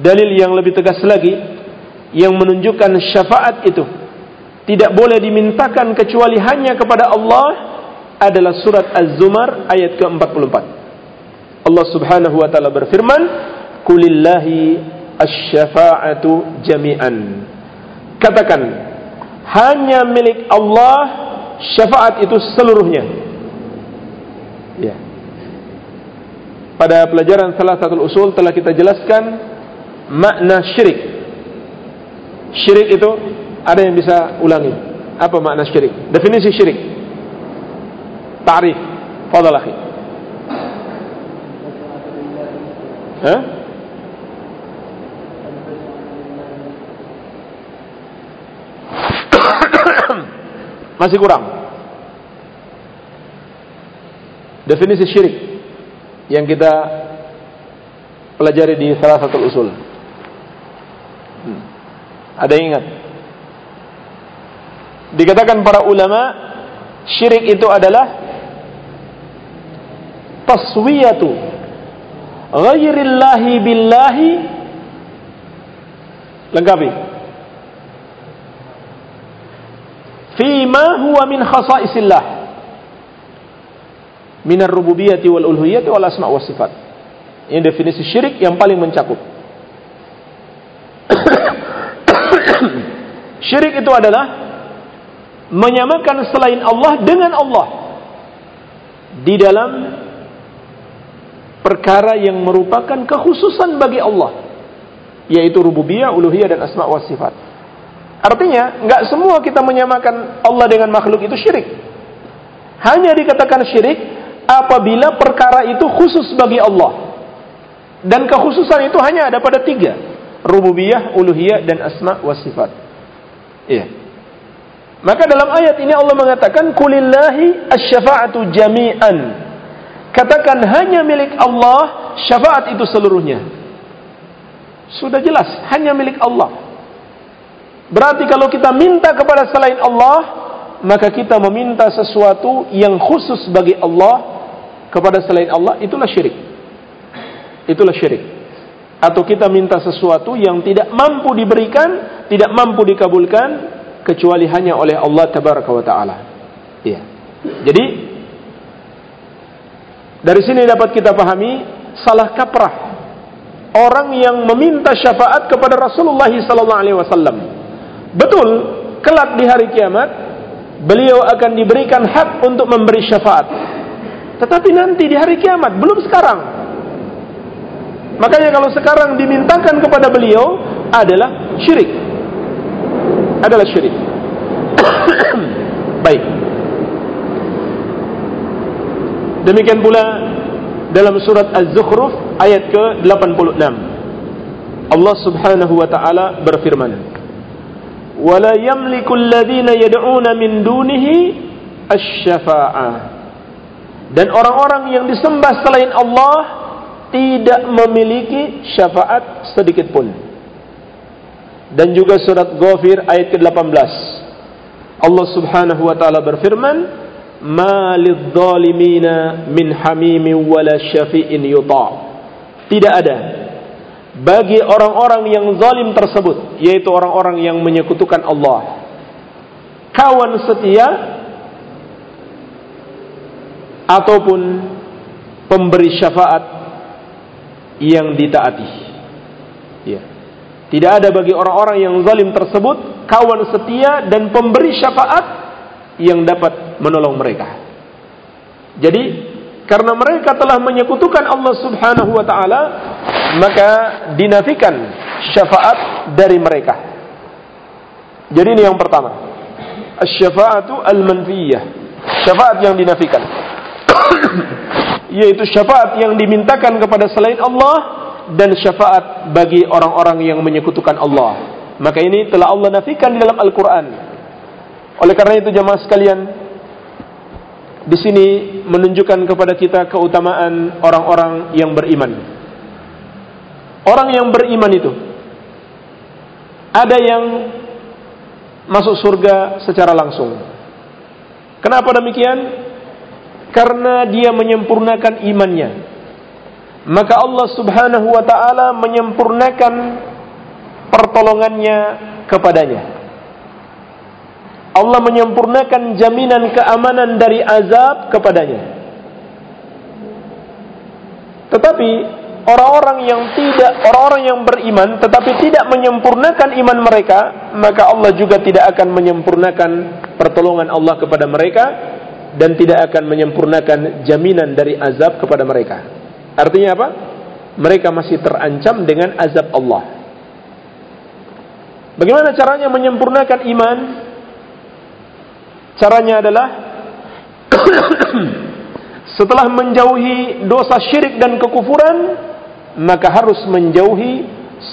dalil yang lebih tegas lagi yang menunjukkan syafaat itu tidak boleh dimintakan kecuali hanya kepada Allah adalah surat Az-Zumar ayat ke-44. Allah Subhanahu wa taala berfirman, kulillahi asy-syafa'atu jami'an. Katakan hanya milik Allah syafaat itu seluruhnya. Ya. Pada pelajaran salah satu usul telah kita jelaskan makna syirik. Syirik itu ada yang bisa ulangi. Apa makna syirik? Definisi syirik. Ta'rif. Fadal. Hah? *coughs* Masih kurang. Definisi syirik yang kita pelajari di salah satu usul. Hmm. Ada yang ingat? Dikatakan para ulama syirik itu adalah taswiyatu ghairillahi billahi lengkapi fima huwa min khasaisillah minar rububiyyati wal uluhiyyati wal asma was sifat. Ini definisi syirik yang paling mencakup. *coughs* syirik itu adalah menyamakan selain Allah dengan Allah di dalam perkara yang merupakan kekhususan bagi Allah yaitu rububiyah, uluhiyah dan asma wa sifat. Artinya, nggak semua kita menyamakan Allah dengan makhluk itu syirik. Hanya dikatakan syirik apabila perkara itu khusus bagi Allah. Dan kekhususan itu hanya ada pada tiga. Rububiyah, uluhiyah, dan asma wa sifat. Iya. Maka dalam ayat ini Allah mengatakan, Kulillahi asyafa'atu jami'an. Katakan hanya milik Allah, syafaat itu seluruhnya. Sudah jelas, hanya milik Allah. Berarti kalau kita minta kepada selain Allah, maka kita meminta sesuatu yang khusus bagi Allah kepada selain Allah itulah syirik. Itulah syirik. Atau kita minta sesuatu yang tidak mampu diberikan, tidak mampu dikabulkan kecuali hanya oleh Allah tabaraka wa taala. Iya. Jadi dari sini dapat kita pahami salah kaprah orang yang meminta syafaat kepada Rasulullah sallallahu alaihi wasallam. Betul, kelak di hari kiamat beliau akan diberikan hak untuk memberi syafaat. Tetapi nanti di hari kiamat, belum sekarang. Makanya kalau sekarang dimintakan kepada beliau adalah syirik. Adalah syirik. *coughs* Baik. Demikian pula dalam surat Az-Zukhruf ayat ke-86. Allah Subhanahu wa taala berfirman, "Wala yamliku alladhina yad'una min dunihi asy-syafa'ah." Dan orang-orang yang disembah selain Allah tidak memiliki syafaat sedikit pun. Dan juga surat Ghafir ayat ke-18. Allah Subhanahu wa taala berfirman, "Ma lidh-dhalimina min hamimin wala syafi'in yuta'." Tidak ada bagi orang-orang yang zalim tersebut, yaitu orang-orang yang menyekutukan Allah, kawan setia ataupun pemberi syafaat yang ditaati. Ya. Tidak ada bagi orang-orang yang zalim tersebut kawan setia dan pemberi syafaat yang dapat menolong mereka. Jadi karena mereka telah menyekutukan Allah Subhanahu wa taala, maka dinafikan syafaat dari mereka. Jadi ini yang pertama. Asy-syafa'atu al-manfiyah. Syafaat yang dinafikan. *coughs* yaitu syafaat yang dimintakan kepada selain Allah dan syafaat bagi orang-orang yang menyekutukan Allah. Maka ini telah Allah nafikan di dalam Al-Quran. Oleh karena itu jemaah sekalian, di sini menunjukkan kepada kita keutamaan orang-orang yang beriman. Orang yang beriman itu ada yang masuk surga secara langsung. Kenapa demikian? Karena dia menyempurnakan imannya. Maka Allah Subhanahu wa taala menyempurnakan pertolongannya kepadanya. Allah menyempurnakan jaminan keamanan dari azab kepadanya. Tetapi orang-orang yang tidak orang-orang yang beriman tetapi tidak menyempurnakan iman mereka, maka Allah juga tidak akan menyempurnakan pertolongan Allah kepada mereka dan tidak akan menyempurnakan jaminan dari azab kepada mereka. Artinya apa? Mereka masih terancam dengan azab Allah. Bagaimana caranya menyempurnakan iman? Caranya adalah *coughs* setelah menjauhi dosa syirik dan kekufuran, maka harus menjauhi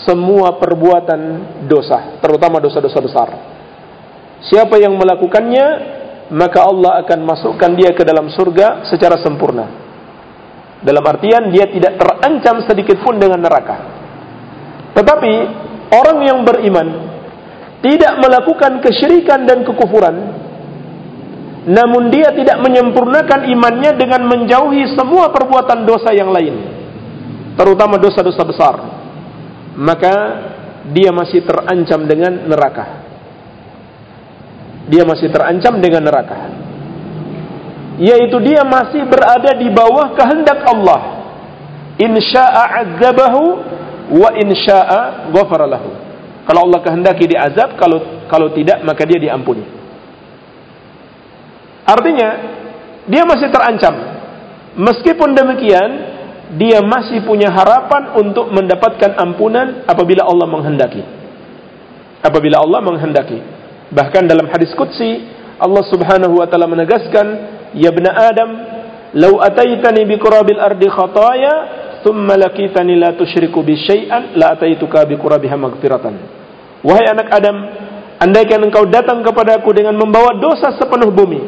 semua perbuatan dosa, terutama dosa-dosa besar. Siapa yang melakukannya, maka Allah akan masukkan dia ke dalam surga secara sempurna. Dalam artian dia tidak terancam sedikit pun dengan neraka. Tetapi orang yang beriman tidak melakukan kesyirikan dan kekufuran, namun dia tidak menyempurnakan imannya dengan menjauhi semua perbuatan dosa yang lain terutama dosa-dosa besar maka dia masih terancam dengan neraka dia masih terancam dengan neraka. Yaitu dia masih berada di bawah kehendak Allah. Insya'a azabahu wa insya'a ghafara lahu kalau Allah kehendaki diazab kalau kalau tidak maka dia diampuni. Artinya dia masih terancam. Meskipun demikian dia masih punya harapan untuk mendapatkan ampunan apabila Allah menghendaki. Apabila Allah menghendaki. Bahkan dalam hadis qudsi Allah Subhanahu wa taala menegaskan, "Ya ibn Adam, law ataitani bi qurabil ardi khataya, thumma lakitani la tusyriku bi syai'an, la ataituka bi qurabiha maghfiratan." Wahai anak Adam, andaikan engkau datang kepadaku dengan membawa dosa sepenuh bumi,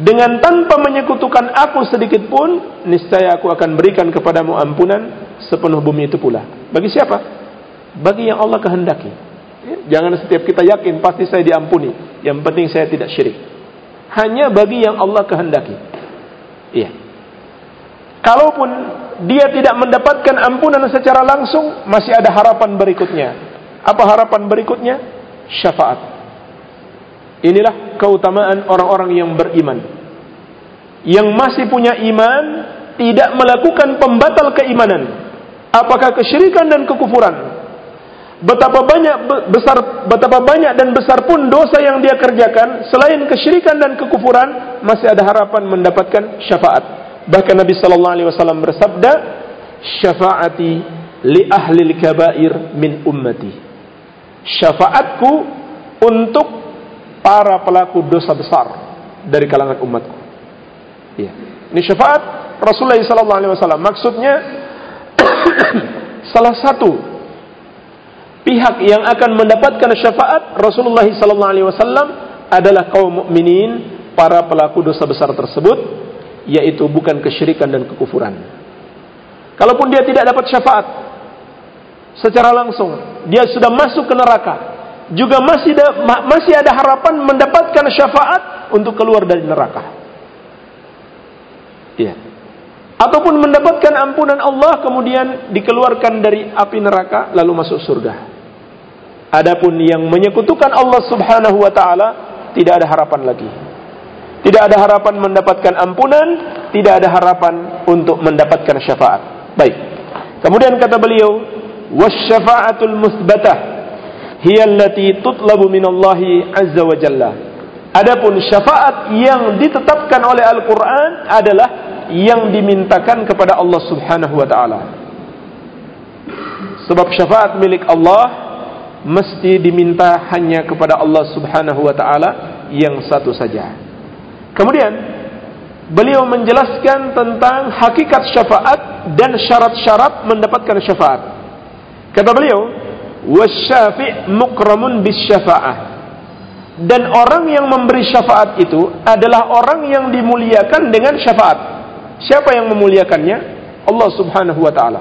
dengan tanpa menyekutukan aku sedikit pun niscaya aku akan berikan kepadamu ampunan sepenuh bumi itu pula. Bagi siapa? Bagi yang Allah kehendaki jangan setiap kita yakin pasti saya diampuni. Yang penting saya tidak syirik. Hanya bagi yang Allah kehendaki. Iya. Kalaupun dia tidak mendapatkan ampunan secara langsung masih ada harapan berikutnya. Apa harapan berikutnya? Syafaat. Inilah keutamaan orang-orang yang beriman. Yang masih punya iman tidak melakukan pembatal keimanan. Apakah kesyirikan dan kekufuran? Betapa banyak besar betapa banyak dan besar pun dosa yang dia kerjakan selain kesyirikan dan kekufuran masih ada harapan mendapatkan syafaat. Bahkan Nabi sallallahu alaihi wasallam bersabda, "Syafaati li ahli al-kaba'ir min ummati." Syafaatku untuk para pelaku dosa besar dari kalangan umatku. Ya. Ini syafaat Rasulullah SAW. Maksudnya *coughs* salah satu pihak yang akan mendapatkan syafaat Rasulullah SAW adalah kaum mukminin para pelaku dosa besar tersebut, yaitu bukan kesyirikan dan kekufuran. Kalaupun dia tidak dapat syafaat secara langsung, dia sudah masuk ke neraka, juga masih ada, masih ada harapan mendapatkan syafaat untuk keluar dari neraka. Iya. Ataupun mendapatkan ampunan Allah kemudian dikeluarkan dari api neraka lalu masuk surga. Adapun yang menyekutukan Allah Subhanahu wa taala tidak ada harapan lagi. Tidak ada harapan mendapatkan ampunan, tidak ada harapan untuk mendapatkan syafaat. Baik. Kemudian kata beliau, "Wasyafa'atul musbatah" hiya allati tutlabu minallahi azza wa jalla. Adapun syafaat yang ditetapkan oleh Al-Qur'an adalah yang dimintakan kepada Allah Subhanahu wa taala. Sebab syafaat milik Allah mesti diminta hanya kepada Allah Subhanahu wa taala yang satu saja. Kemudian beliau menjelaskan tentang hakikat syafaat dan syarat-syarat mendapatkan syafaat. Kata beliau, wasyafi' mukramun bisyafa'ah dan orang yang memberi syafaat itu adalah orang yang dimuliakan dengan syafaat siapa yang memuliakannya Allah subhanahu wa ta'ala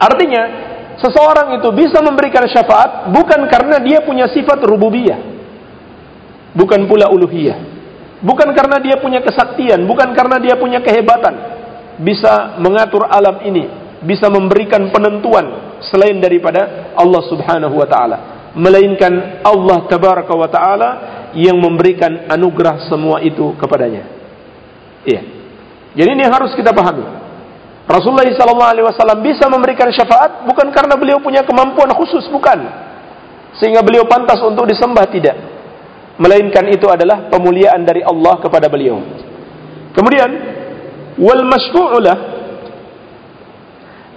artinya seseorang itu bisa memberikan syafaat bukan karena dia punya sifat rububiyah. Bukan pula uluhiyah. Bukan karena dia punya kesaktian bukan karena dia punya kehebatan. Bisa mengatur alam ini bisa memberikan penentuan selain daripada Allah Subhanahu wa taala. Melainkan Allah tabaraka wa taala yang memberikan anugerah semua itu kepadanya. Iya. Jadi ini harus kita pahami Rasulullah SAW bisa memberikan syafaat bukan karena beliau punya kemampuan khusus, bukan. Sehingga beliau pantas untuk disembah, tidak. Melainkan itu adalah pemuliaan dari Allah kepada beliau. Kemudian, wal masyku'ulah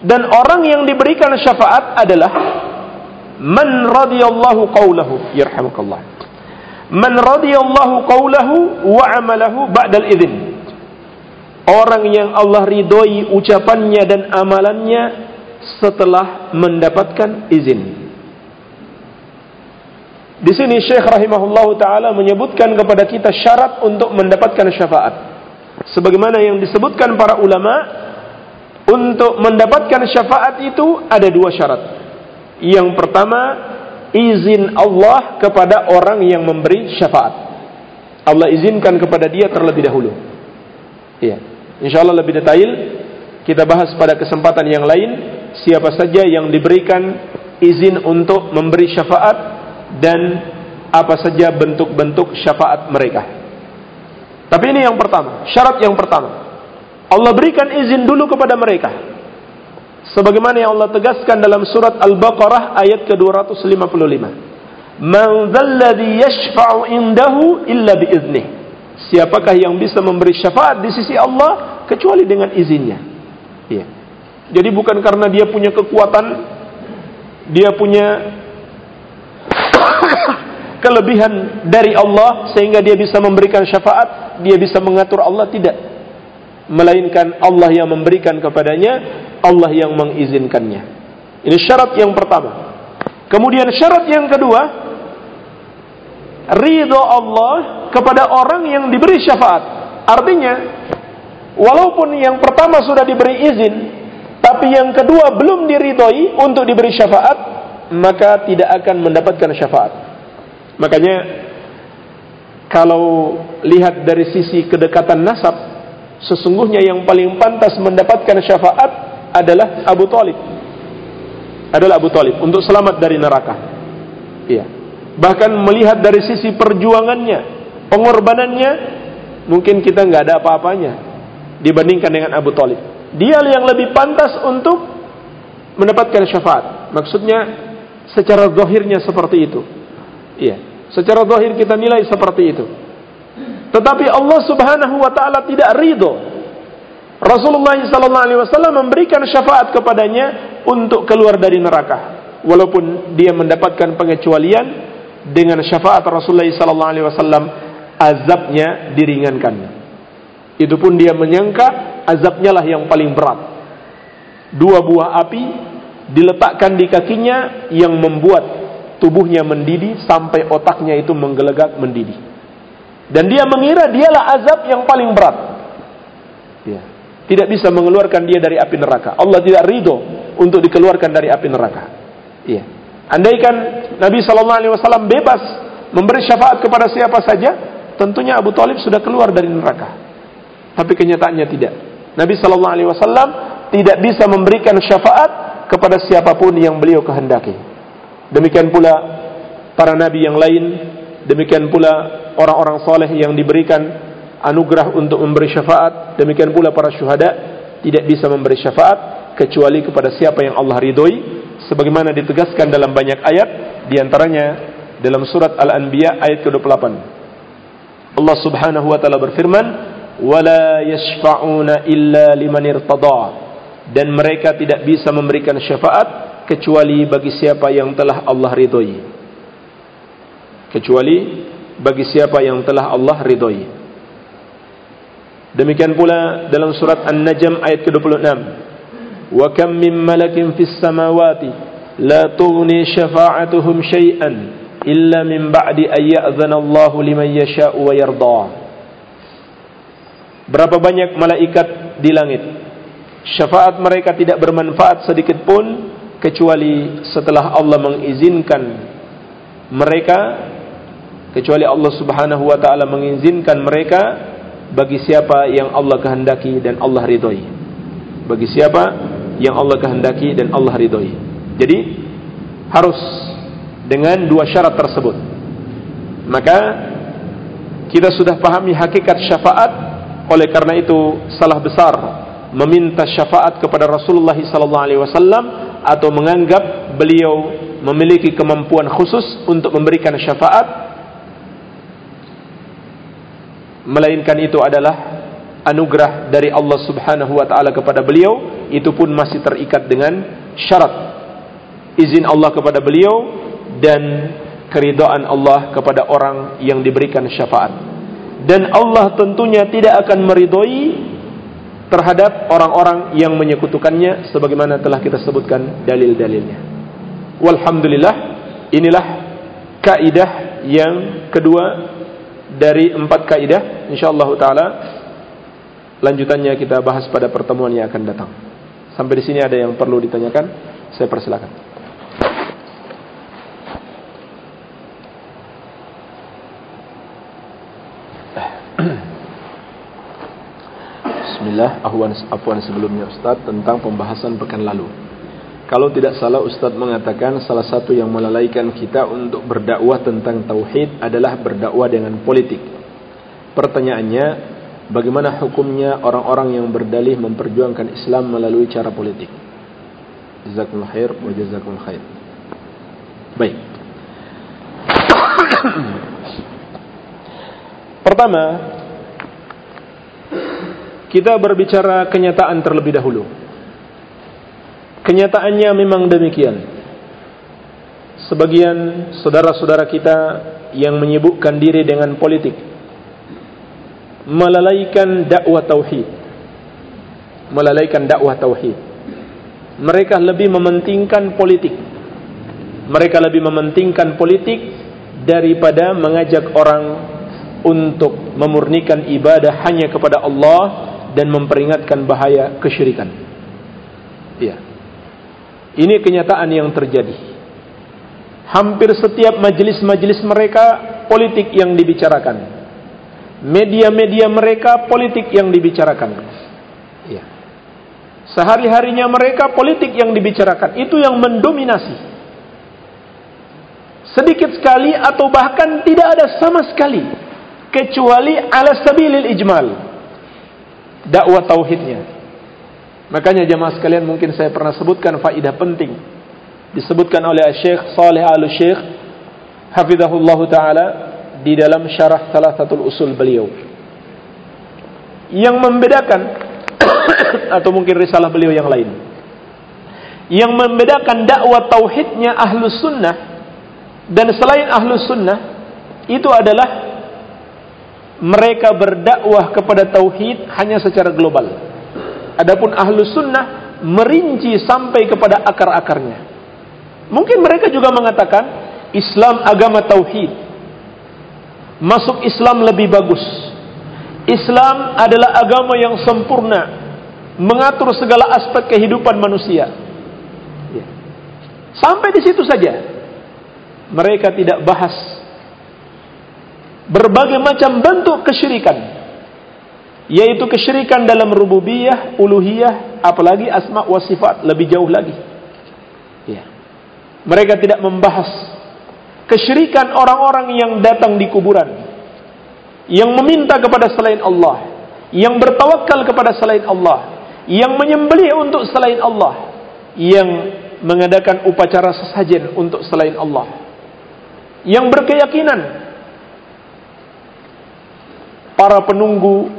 dan orang yang diberikan syafaat adalah man radiyallahu qawlahu yarhamukallah man radiyallahu qawlahu wa amalahu ba'dal idhin orang yang Allah ridhoi ucapannya dan amalannya setelah mendapatkan izin. Di sini Syekh rahimahullah taala menyebutkan kepada kita syarat untuk mendapatkan syafaat. Sebagaimana yang disebutkan para ulama, untuk mendapatkan syafaat itu ada dua syarat. Yang pertama, izin Allah kepada orang yang memberi syafaat. Allah izinkan kepada dia terlebih dahulu. Iya. Insyaallah lebih detail kita bahas pada kesempatan yang lain siapa saja yang diberikan izin untuk memberi syafaat dan apa saja bentuk-bentuk syafaat mereka. Tapi ini yang pertama, syarat yang pertama. Allah berikan izin dulu kepada mereka. Sebagaimana yang Allah tegaskan dalam surat Al-Baqarah ayat ke-255. Man dzalladzi yashfa'u indahu illa biiznih. Siapakah yang bisa memberi syafaat di sisi Allah kecuali dengan izinnya. Ya. Jadi bukan karena dia punya kekuatan, dia punya *coughs* kelebihan dari Allah sehingga dia bisa memberikan syafaat, dia bisa mengatur Allah tidak. Melainkan Allah yang memberikan kepadanya, Allah yang mengizinkannya. Ini syarat yang pertama. Kemudian syarat yang kedua, ridho Allah kepada orang yang diberi syafaat. Artinya, Walaupun yang pertama sudah diberi izin, tapi yang kedua belum diridhoi untuk diberi syafaat, maka tidak akan mendapatkan syafaat. Makanya kalau lihat dari sisi kedekatan nasab, sesungguhnya yang paling pantas mendapatkan syafaat adalah Abu Talib. Adalah Abu Talib untuk selamat dari neraka. Iya. Bahkan melihat dari sisi perjuangannya, pengorbanannya, mungkin kita nggak ada apa-apanya dibandingkan dengan Abu Talib. Dia yang lebih pantas untuk mendapatkan syafaat. Maksudnya secara zahirnya seperti itu. Iya, secara zahir kita nilai seperti itu. Tetapi Allah Subhanahu wa taala tidak ridho. Rasulullah sallallahu alaihi wasallam memberikan syafaat kepadanya untuk keluar dari neraka. Walaupun dia mendapatkan pengecualian dengan syafaat Rasulullah sallallahu alaihi wasallam azabnya diringankan. Itu pun dia menyangka azabnya lah yang paling berat. Dua buah api diletakkan di kakinya yang membuat tubuhnya mendidih sampai otaknya itu menggelegak mendidih. Dan dia mengira dialah azab yang paling berat. Ya. Tidak bisa mengeluarkan dia dari api neraka. Allah tidak ridho untuk dikeluarkan dari api neraka. Ya. Andaikan Nabi Shallallahu Alaihi Wasallam bebas memberi syafaat kepada siapa saja, tentunya Abu Talib sudah keluar dari neraka tapi kenyataannya tidak. Nabi Shallallahu Alaihi Wasallam tidak bisa memberikan syafaat kepada siapa pun yang beliau kehendaki. Demikian pula para nabi yang lain, demikian pula orang-orang soleh yang diberikan anugerah untuk memberi syafaat, demikian pula para syuhada tidak bisa memberi syafaat kecuali kepada siapa yang Allah ridhoi sebagaimana ditegaskan dalam banyak ayat di antaranya dalam surat Al-Anbiya ayat ke-28. Allah Subhanahu wa taala berfirman, wala yashfa'una illa liman irtada dan mereka tidak bisa memberikan syafaat kecuali bagi siapa yang telah Allah ridhoi. Kecuali bagi siapa yang telah Allah ridhoi. Demikian pula dalam surat An-Najm ayat ke-26. wa kam min malakin fis samawati la tughni syafa'atuhum syai'an illa min ba'di an ya'zana Allah liman yasha'u wa yarda Berapa banyak malaikat di langit? Syafaat mereka tidak bermanfaat sedikit pun Kecuali setelah Allah mengizinkan mereka Kecuali Allah subhanahu wa ta'ala mengizinkan mereka Bagi siapa yang Allah kehendaki dan Allah ridhoi. Bagi siapa yang Allah kehendaki dan Allah ridhoi. Jadi harus dengan dua syarat tersebut. Maka kita sudah pahami hakikat syafaat oleh karena itu salah besar meminta syafaat kepada Rasulullah sallallahu alaihi wasallam atau menganggap beliau memiliki kemampuan khusus untuk memberikan syafaat melainkan itu adalah anugerah dari Allah Subhanahu wa taala kepada beliau itu pun masih terikat dengan syarat izin Allah kepada beliau dan keridhaan Allah kepada orang yang diberikan syafaat dan Allah tentunya tidak akan meridhoi terhadap orang-orang yang menyekutukannya sebagaimana telah kita sebutkan dalil-dalilnya. Walhamdulillah inilah kaidah yang kedua dari empat kaidah. Insyaallah taala lanjutannya kita bahas pada pertemuan yang akan datang. Sampai di sini ada yang perlu ditanyakan? Saya persilakan Bismillah, ahwan afwan sebelumnya Ustaz tentang pembahasan pekan lalu. Kalau tidak salah Ustadz mengatakan salah satu yang melalaikan kita untuk berdakwah tentang tauhid adalah berdakwah dengan politik. Pertanyaannya, bagaimana hukumnya orang-orang yang berdalih memperjuangkan Islam melalui cara politik? Jazakumullah khair wa jazakumullah khair. Baik. *coughs* Pertama, kita berbicara kenyataan terlebih dahulu. Kenyataannya memang demikian. Sebagian saudara-saudara kita yang menyibukkan diri dengan politik melalaikan dakwah tauhid. Melalaikan dakwah tauhid. Mereka lebih mementingkan politik. Mereka lebih mementingkan politik daripada mengajak orang untuk memurnikan ibadah hanya kepada Allah dan memperingatkan bahaya kesyirikan. Iya. Ini kenyataan yang terjadi. Hampir setiap majelis-majelis mereka politik yang dibicarakan. Media-media mereka politik yang dibicarakan. Ya. Sehari-harinya mereka politik yang dibicarakan. Itu yang mendominasi. Sedikit sekali atau bahkan tidak ada sama sekali. Kecuali ala sabilil ijmal. Dakwah tauhidnya. Makanya jemaah sekalian mungkin saya pernah sebutkan faidah penting. Disebutkan oleh Syekh Saleh Al-Syekh hafizahullah taala di dalam syarah salah satu usul beliau. Yang membedakan *coughs* atau mungkin risalah beliau yang lain. Yang membedakan dakwah tauhidnya ahlus sunnah dan selain ahlus sunnah itu adalah mereka berdakwah kepada tauhid hanya secara global Adapun ahlu sunnah merinci sampai kepada akar-akarnya. Mungkin mereka juga mengatakan Islam agama tauhid. Masuk Islam lebih bagus. Islam adalah agama yang sempurna, mengatur segala aspek kehidupan manusia. Ya. Sampai di situ saja. Mereka tidak bahas berbagai macam bentuk kesyirikan yaitu kesyirikan dalam rububiyah, uluhiyah, apalagi asma wa sifat lebih jauh lagi. Ya. Mereka tidak membahas kesyirikan orang-orang yang datang di kuburan, yang meminta kepada selain Allah, yang bertawakal kepada selain Allah, yang menyembelih untuk selain Allah, yang mengadakan upacara sesajen untuk selain Allah, yang berkeyakinan para penunggu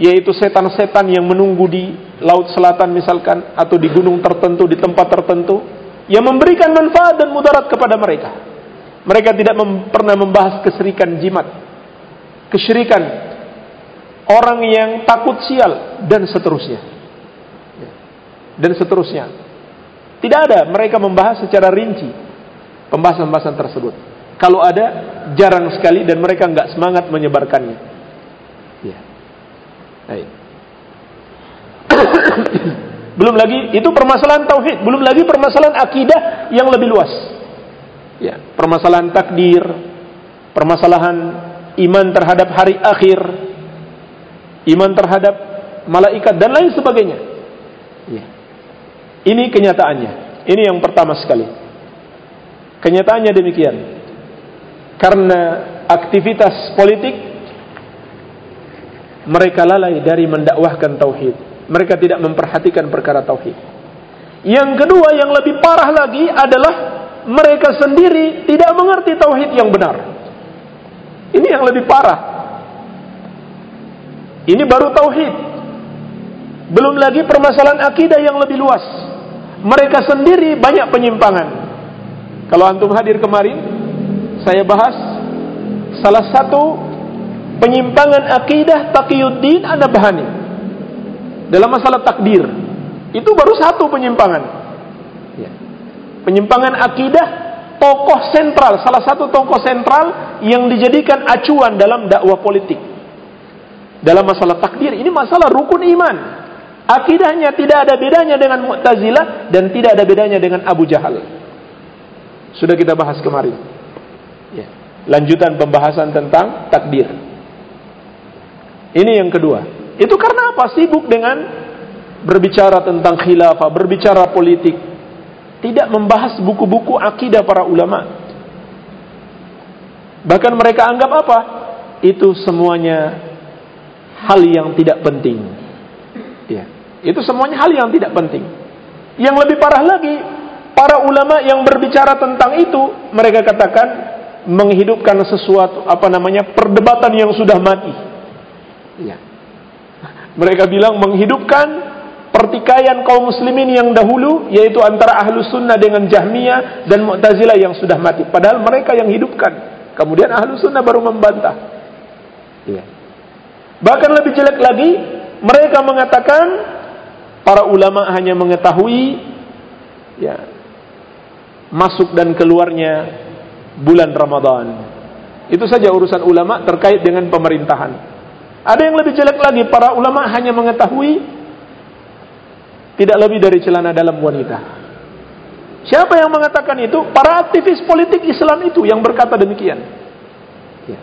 yaitu setan-setan yang menunggu di laut selatan misalkan atau di gunung tertentu di tempat tertentu yang memberikan manfaat dan mudarat kepada mereka. Mereka tidak mem pernah membahas keserikan jimat, kesyirikan orang yang takut sial dan seterusnya. Dan seterusnya. Tidak ada mereka membahas secara rinci pembahasan-pembahasan tersebut. Kalau ada jarang sekali dan mereka nggak semangat menyebarkannya. Ya. Baik. *coughs* belum lagi itu permasalahan tauhid, belum lagi permasalahan akidah yang lebih luas. Ya, permasalahan takdir, permasalahan iman terhadap hari akhir, iman terhadap malaikat dan lain sebagainya. Ya. Ini kenyataannya. Ini yang pertama sekali. Kenyataannya demikian. Karena aktivitas politik mereka lalai dari mendakwahkan tauhid. Mereka tidak memperhatikan perkara tauhid. Yang kedua yang lebih parah lagi adalah mereka sendiri tidak mengerti tauhid yang benar. Ini yang lebih parah. Ini baru tauhid. Belum lagi permasalahan akidah yang lebih luas. Mereka sendiri banyak penyimpangan. Kalau antum hadir kemarin, saya bahas salah satu penyimpangan akidah Taqiyuddin An-Nabhani dalam masalah takdir. Itu baru satu penyimpangan. Ya. Penyimpangan akidah tokoh sentral, salah satu tokoh sentral yang dijadikan acuan dalam dakwah politik. Dalam masalah takdir, ini masalah rukun iman. Akidahnya tidak ada bedanya dengan Mu'tazilah dan tidak ada bedanya dengan Abu Jahal. Sudah kita bahas kemarin. Ya. Lanjutan pembahasan tentang takdir. Ini yang kedua. Itu karena apa? Sibuk dengan berbicara tentang khilafah, berbicara politik, tidak membahas buku-buku akidah para ulama. Bahkan mereka anggap apa? Itu semuanya hal yang tidak penting. Ya, itu semuanya hal yang tidak penting. Yang lebih parah lagi, para ulama yang berbicara tentang itu, mereka katakan menghidupkan sesuatu apa namanya perdebatan yang sudah mati. Ya. Mereka bilang menghidupkan pertikaian kaum muslimin yang dahulu yaitu antara ahlu sunnah dengan jahmiyah dan mu'tazilah yang sudah mati. Padahal mereka yang hidupkan. Kemudian ahlu sunnah baru membantah. Ya. bahkan lebih jelek lagi mereka mengatakan para ulama hanya mengetahui ya masuk dan keluarnya bulan Ramadan. Itu saja urusan ulama terkait dengan pemerintahan ada yang lebih jelek lagi para ulama hanya mengetahui tidak lebih dari celana dalam wanita. Siapa yang mengatakan itu? Para aktivis politik Islam itu yang berkata demikian. Ya.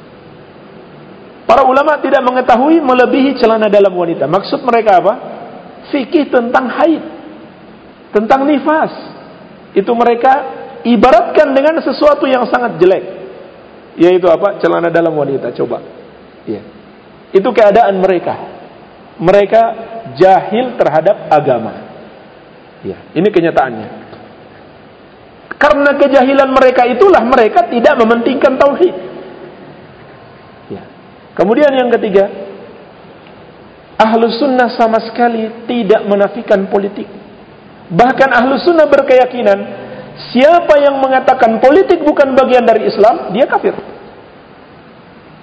Para ulama tidak mengetahui melebihi celana dalam wanita. Maksud mereka apa? Fikih tentang haid, tentang nifas. Itu mereka ibaratkan dengan sesuatu yang sangat jelek. Yaitu apa? Celana dalam wanita. Coba. Ya. Itu keadaan mereka. Mereka jahil terhadap agama. Ya, ini kenyataannya. Karena kejahilan mereka itulah mereka tidak mementingkan tauhid. Ya. Kemudian yang ketiga, ahlu sunnah sama sekali tidak menafikan politik. Bahkan ahlu sunnah berkeyakinan, siapa yang mengatakan politik bukan bagian dari Islam, dia kafir.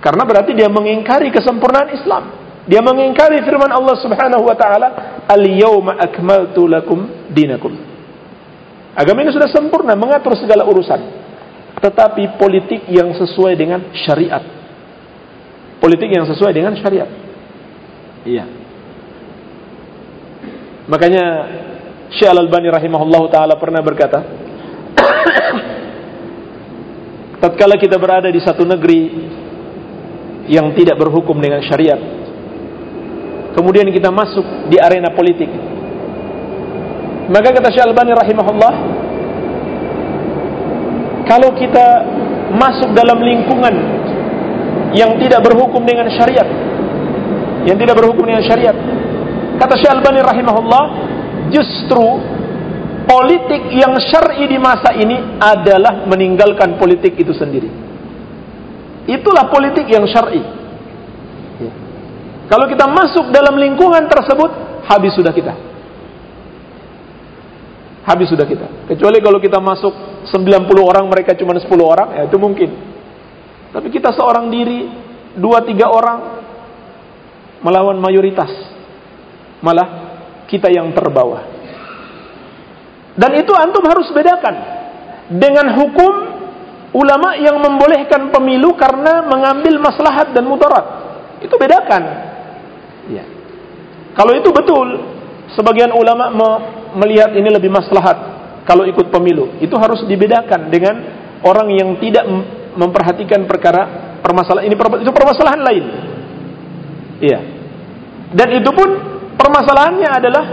Karena berarti dia mengingkari kesempurnaan Islam. Dia mengingkari firman Allah Subhanahu wa taala, "Al-yauma akmaltu lakum dinakum." Agama ini sudah sempurna mengatur segala urusan. Tetapi politik yang sesuai dengan syariat. Politik yang sesuai dengan syariat. Iya. Makanya Syekh Al-Albani rahimahullahu taala pernah berkata, *coughs* tatkala kita berada di satu negeri yang tidak berhukum dengan syariat, kemudian kita masuk di arena politik. Maka kata Syekh Albani rahimahullah, kalau kita masuk dalam lingkungan yang tidak berhukum dengan syariat, yang tidak berhukum dengan syariat, kata Syekh Albani rahimahullah, justru politik yang syar'i di masa ini adalah meninggalkan politik itu sendiri. Itulah politik yang syar'i. Kalau kita masuk dalam lingkungan tersebut, habis sudah kita. Habis sudah kita. Kecuali kalau kita masuk 90 orang, mereka cuma 10 orang, ya itu mungkin. Tapi kita seorang diri, dua tiga orang melawan mayoritas. Malah kita yang terbawa. Dan itu antum harus bedakan dengan hukum ulama yang membolehkan pemilu karena mengambil maslahat dan mudarat. Itu bedakan. Ya. Kalau itu betul, sebagian ulama melihat ini lebih maslahat kalau ikut pemilu. Itu harus dibedakan dengan orang yang tidak memperhatikan perkara permasalahan ini itu permasalahan lain. Iya. Dan itu pun permasalahannya adalah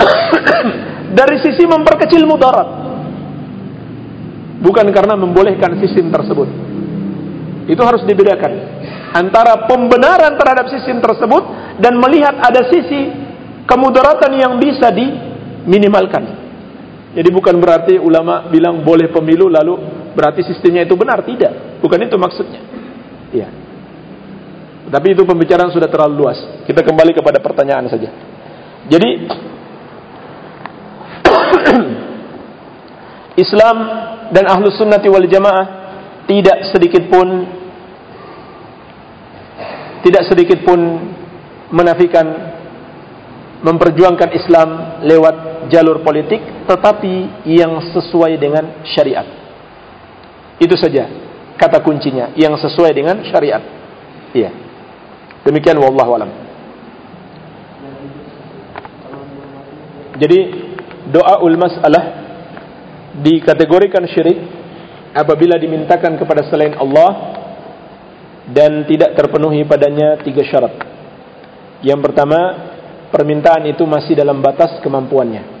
*coughs* dari sisi memperkecil mudarat. Bukan karena membolehkan sistem tersebut. Itu harus dibedakan antara pembenaran terhadap sistem tersebut dan melihat ada sisi kemudaratan yang bisa diminimalkan. Jadi bukan berarti ulama bilang boleh pemilu lalu berarti sistemnya itu benar tidak. Bukan itu maksudnya. Iya. Tapi itu pembicaraan sudah terlalu luas. Kita kembali kepada pertanyaan saja. Jadi *coughs* Islam dan ahlus sunnati wal jamaah tidak sedikit pun tidak sedikit pun menafikan memperjuangkan Islam lewat jalur politik tetapi yang sesuai dengan syariat. Itu saja kata kuncinya yang sesuai dengan syariat. Iya. Demikian wallahu alam. Jadi doa ul masalah dikategorikan syirik apabila dimintakan kepada selain Allah dan tidak terpenuhi padanya tiga syarat. Yang pertama, permintaan itu masih dalam batas kemampuannya.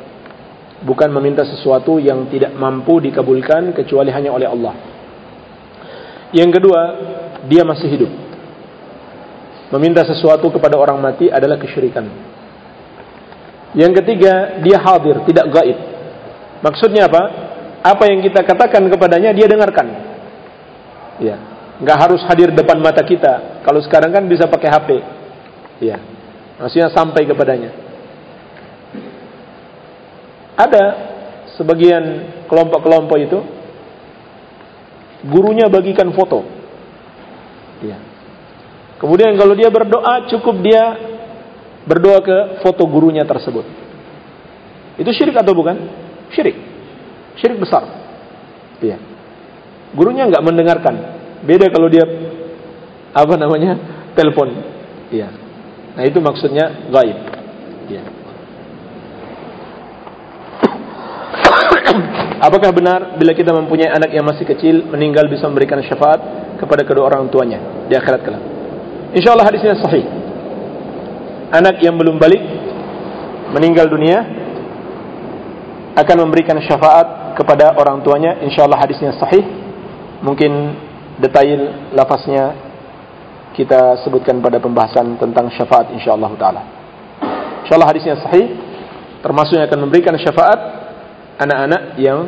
Bukan meminta sesuatu yang tidak mampu dikabulkan kecuali hanya oleh Allah. Yang kedua, dia masih hidup. Meminta sesuatu kepada orang mati adalah kesyirikan. Yang ketiga, dia hadir, tidak gaib. Maksudnya apa? Apa yang kita katakan kepadanya dia dengarkan. Ya, nggak harus hadir depan mata kita. Kalau sekarang kan bisa pakai HP. Ya, maksudnya sampai kepadanya. Ada sebagian kelompok-kelompok itu gurunya bagikan foto. Ya. Kemudian kalau dia berdoa cukup dia berdoa ke foto gurunya tersebut. Itu syirik atau bukan? Syirik. Syirik besar. Iya. Gurunya nggak mendengarkan. Beda kalau dia apa namanya? telepon. Iya. Nah, itu maksudnya gaib. Iya. *coughs* Apakah benar bila kita mempunyai anak yang masih kecil meninggal bisa memberikan syafaat kepada kedua orang tuanya di akhirat kelak? Insyaallah hadisnya sahih. Anak yang belum balik meninggal dunia akan memberikan syafaat kepada orang tuanya. Insyaallah hadisnya sahih. Mungkin detail lafaznya kita sebutkan pada pembahasan tentang syafaat insyaallah taala. Insyaallah hadisnya sahih termasuk yang akan memberikan syafaat anak-anak yang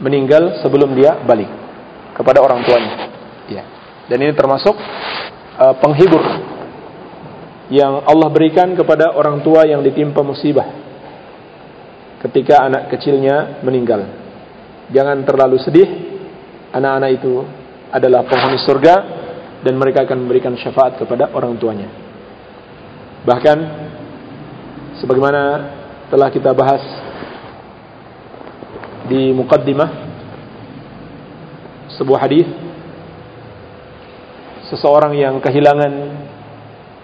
meninggal sebelum dia balik kepada orang tuanya. Ya. Dan ini termasuk uh, penghibur yang Allah berikan kepada orang tua yang ditimpa musibah ketika anak kecilnya meninggal. Jangan terlalu sedih. Anak-anak itu adalah penghuni surga dan mereka akan memberikan syafaat kepada orang tuanya. Bahkan sebagaimana telah kita bahas di mukaddimah sebuah hadis seseorang yang kehilangan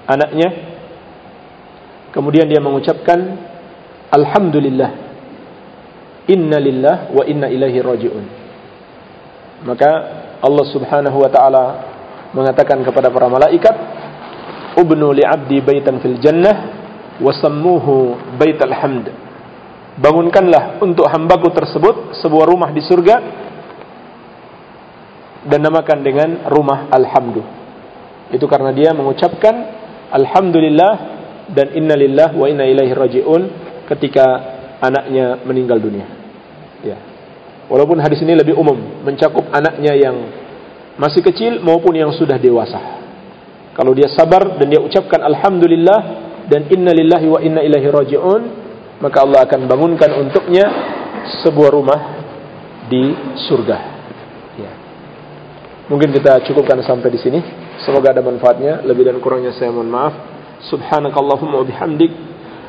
anaknya kemudian dia mengucapkan alhamdulillah inna lillah wa inna ilaihi rajiun. Maka Allah Subhanahu wa taala mengatakan kepada para malaikat ubnu li 'abdi baitan fil jannah wa sammuhu baital hamd. Bangunkanlah untuk hambaku tersebut sebuah rumah di surga dan namakan dengan rumah alhamdulillah itu karena dia mengucapkan alhamdulillah dan innalillah wa inna ilaihi rajiun ketika anaknya meninggal dunia. Ya. Walaupun hadis ini lebih umum, mencakup anaknya yang masih kecil maupun yang sudah dewasa. Kalau dia sabar dan dia ucapkan alhamdulillah dan innalillahi wa inna ilaihi rajiun, maka Allah akan bangunkan untuknya sebuah rumah di surga. Ya. Mungkin kita cukupkan sampai di sini. Semoga ada manfaatnya. Lebih dan kurangnya saya mohon maaf. Subhanakallahumma wa bihamdik.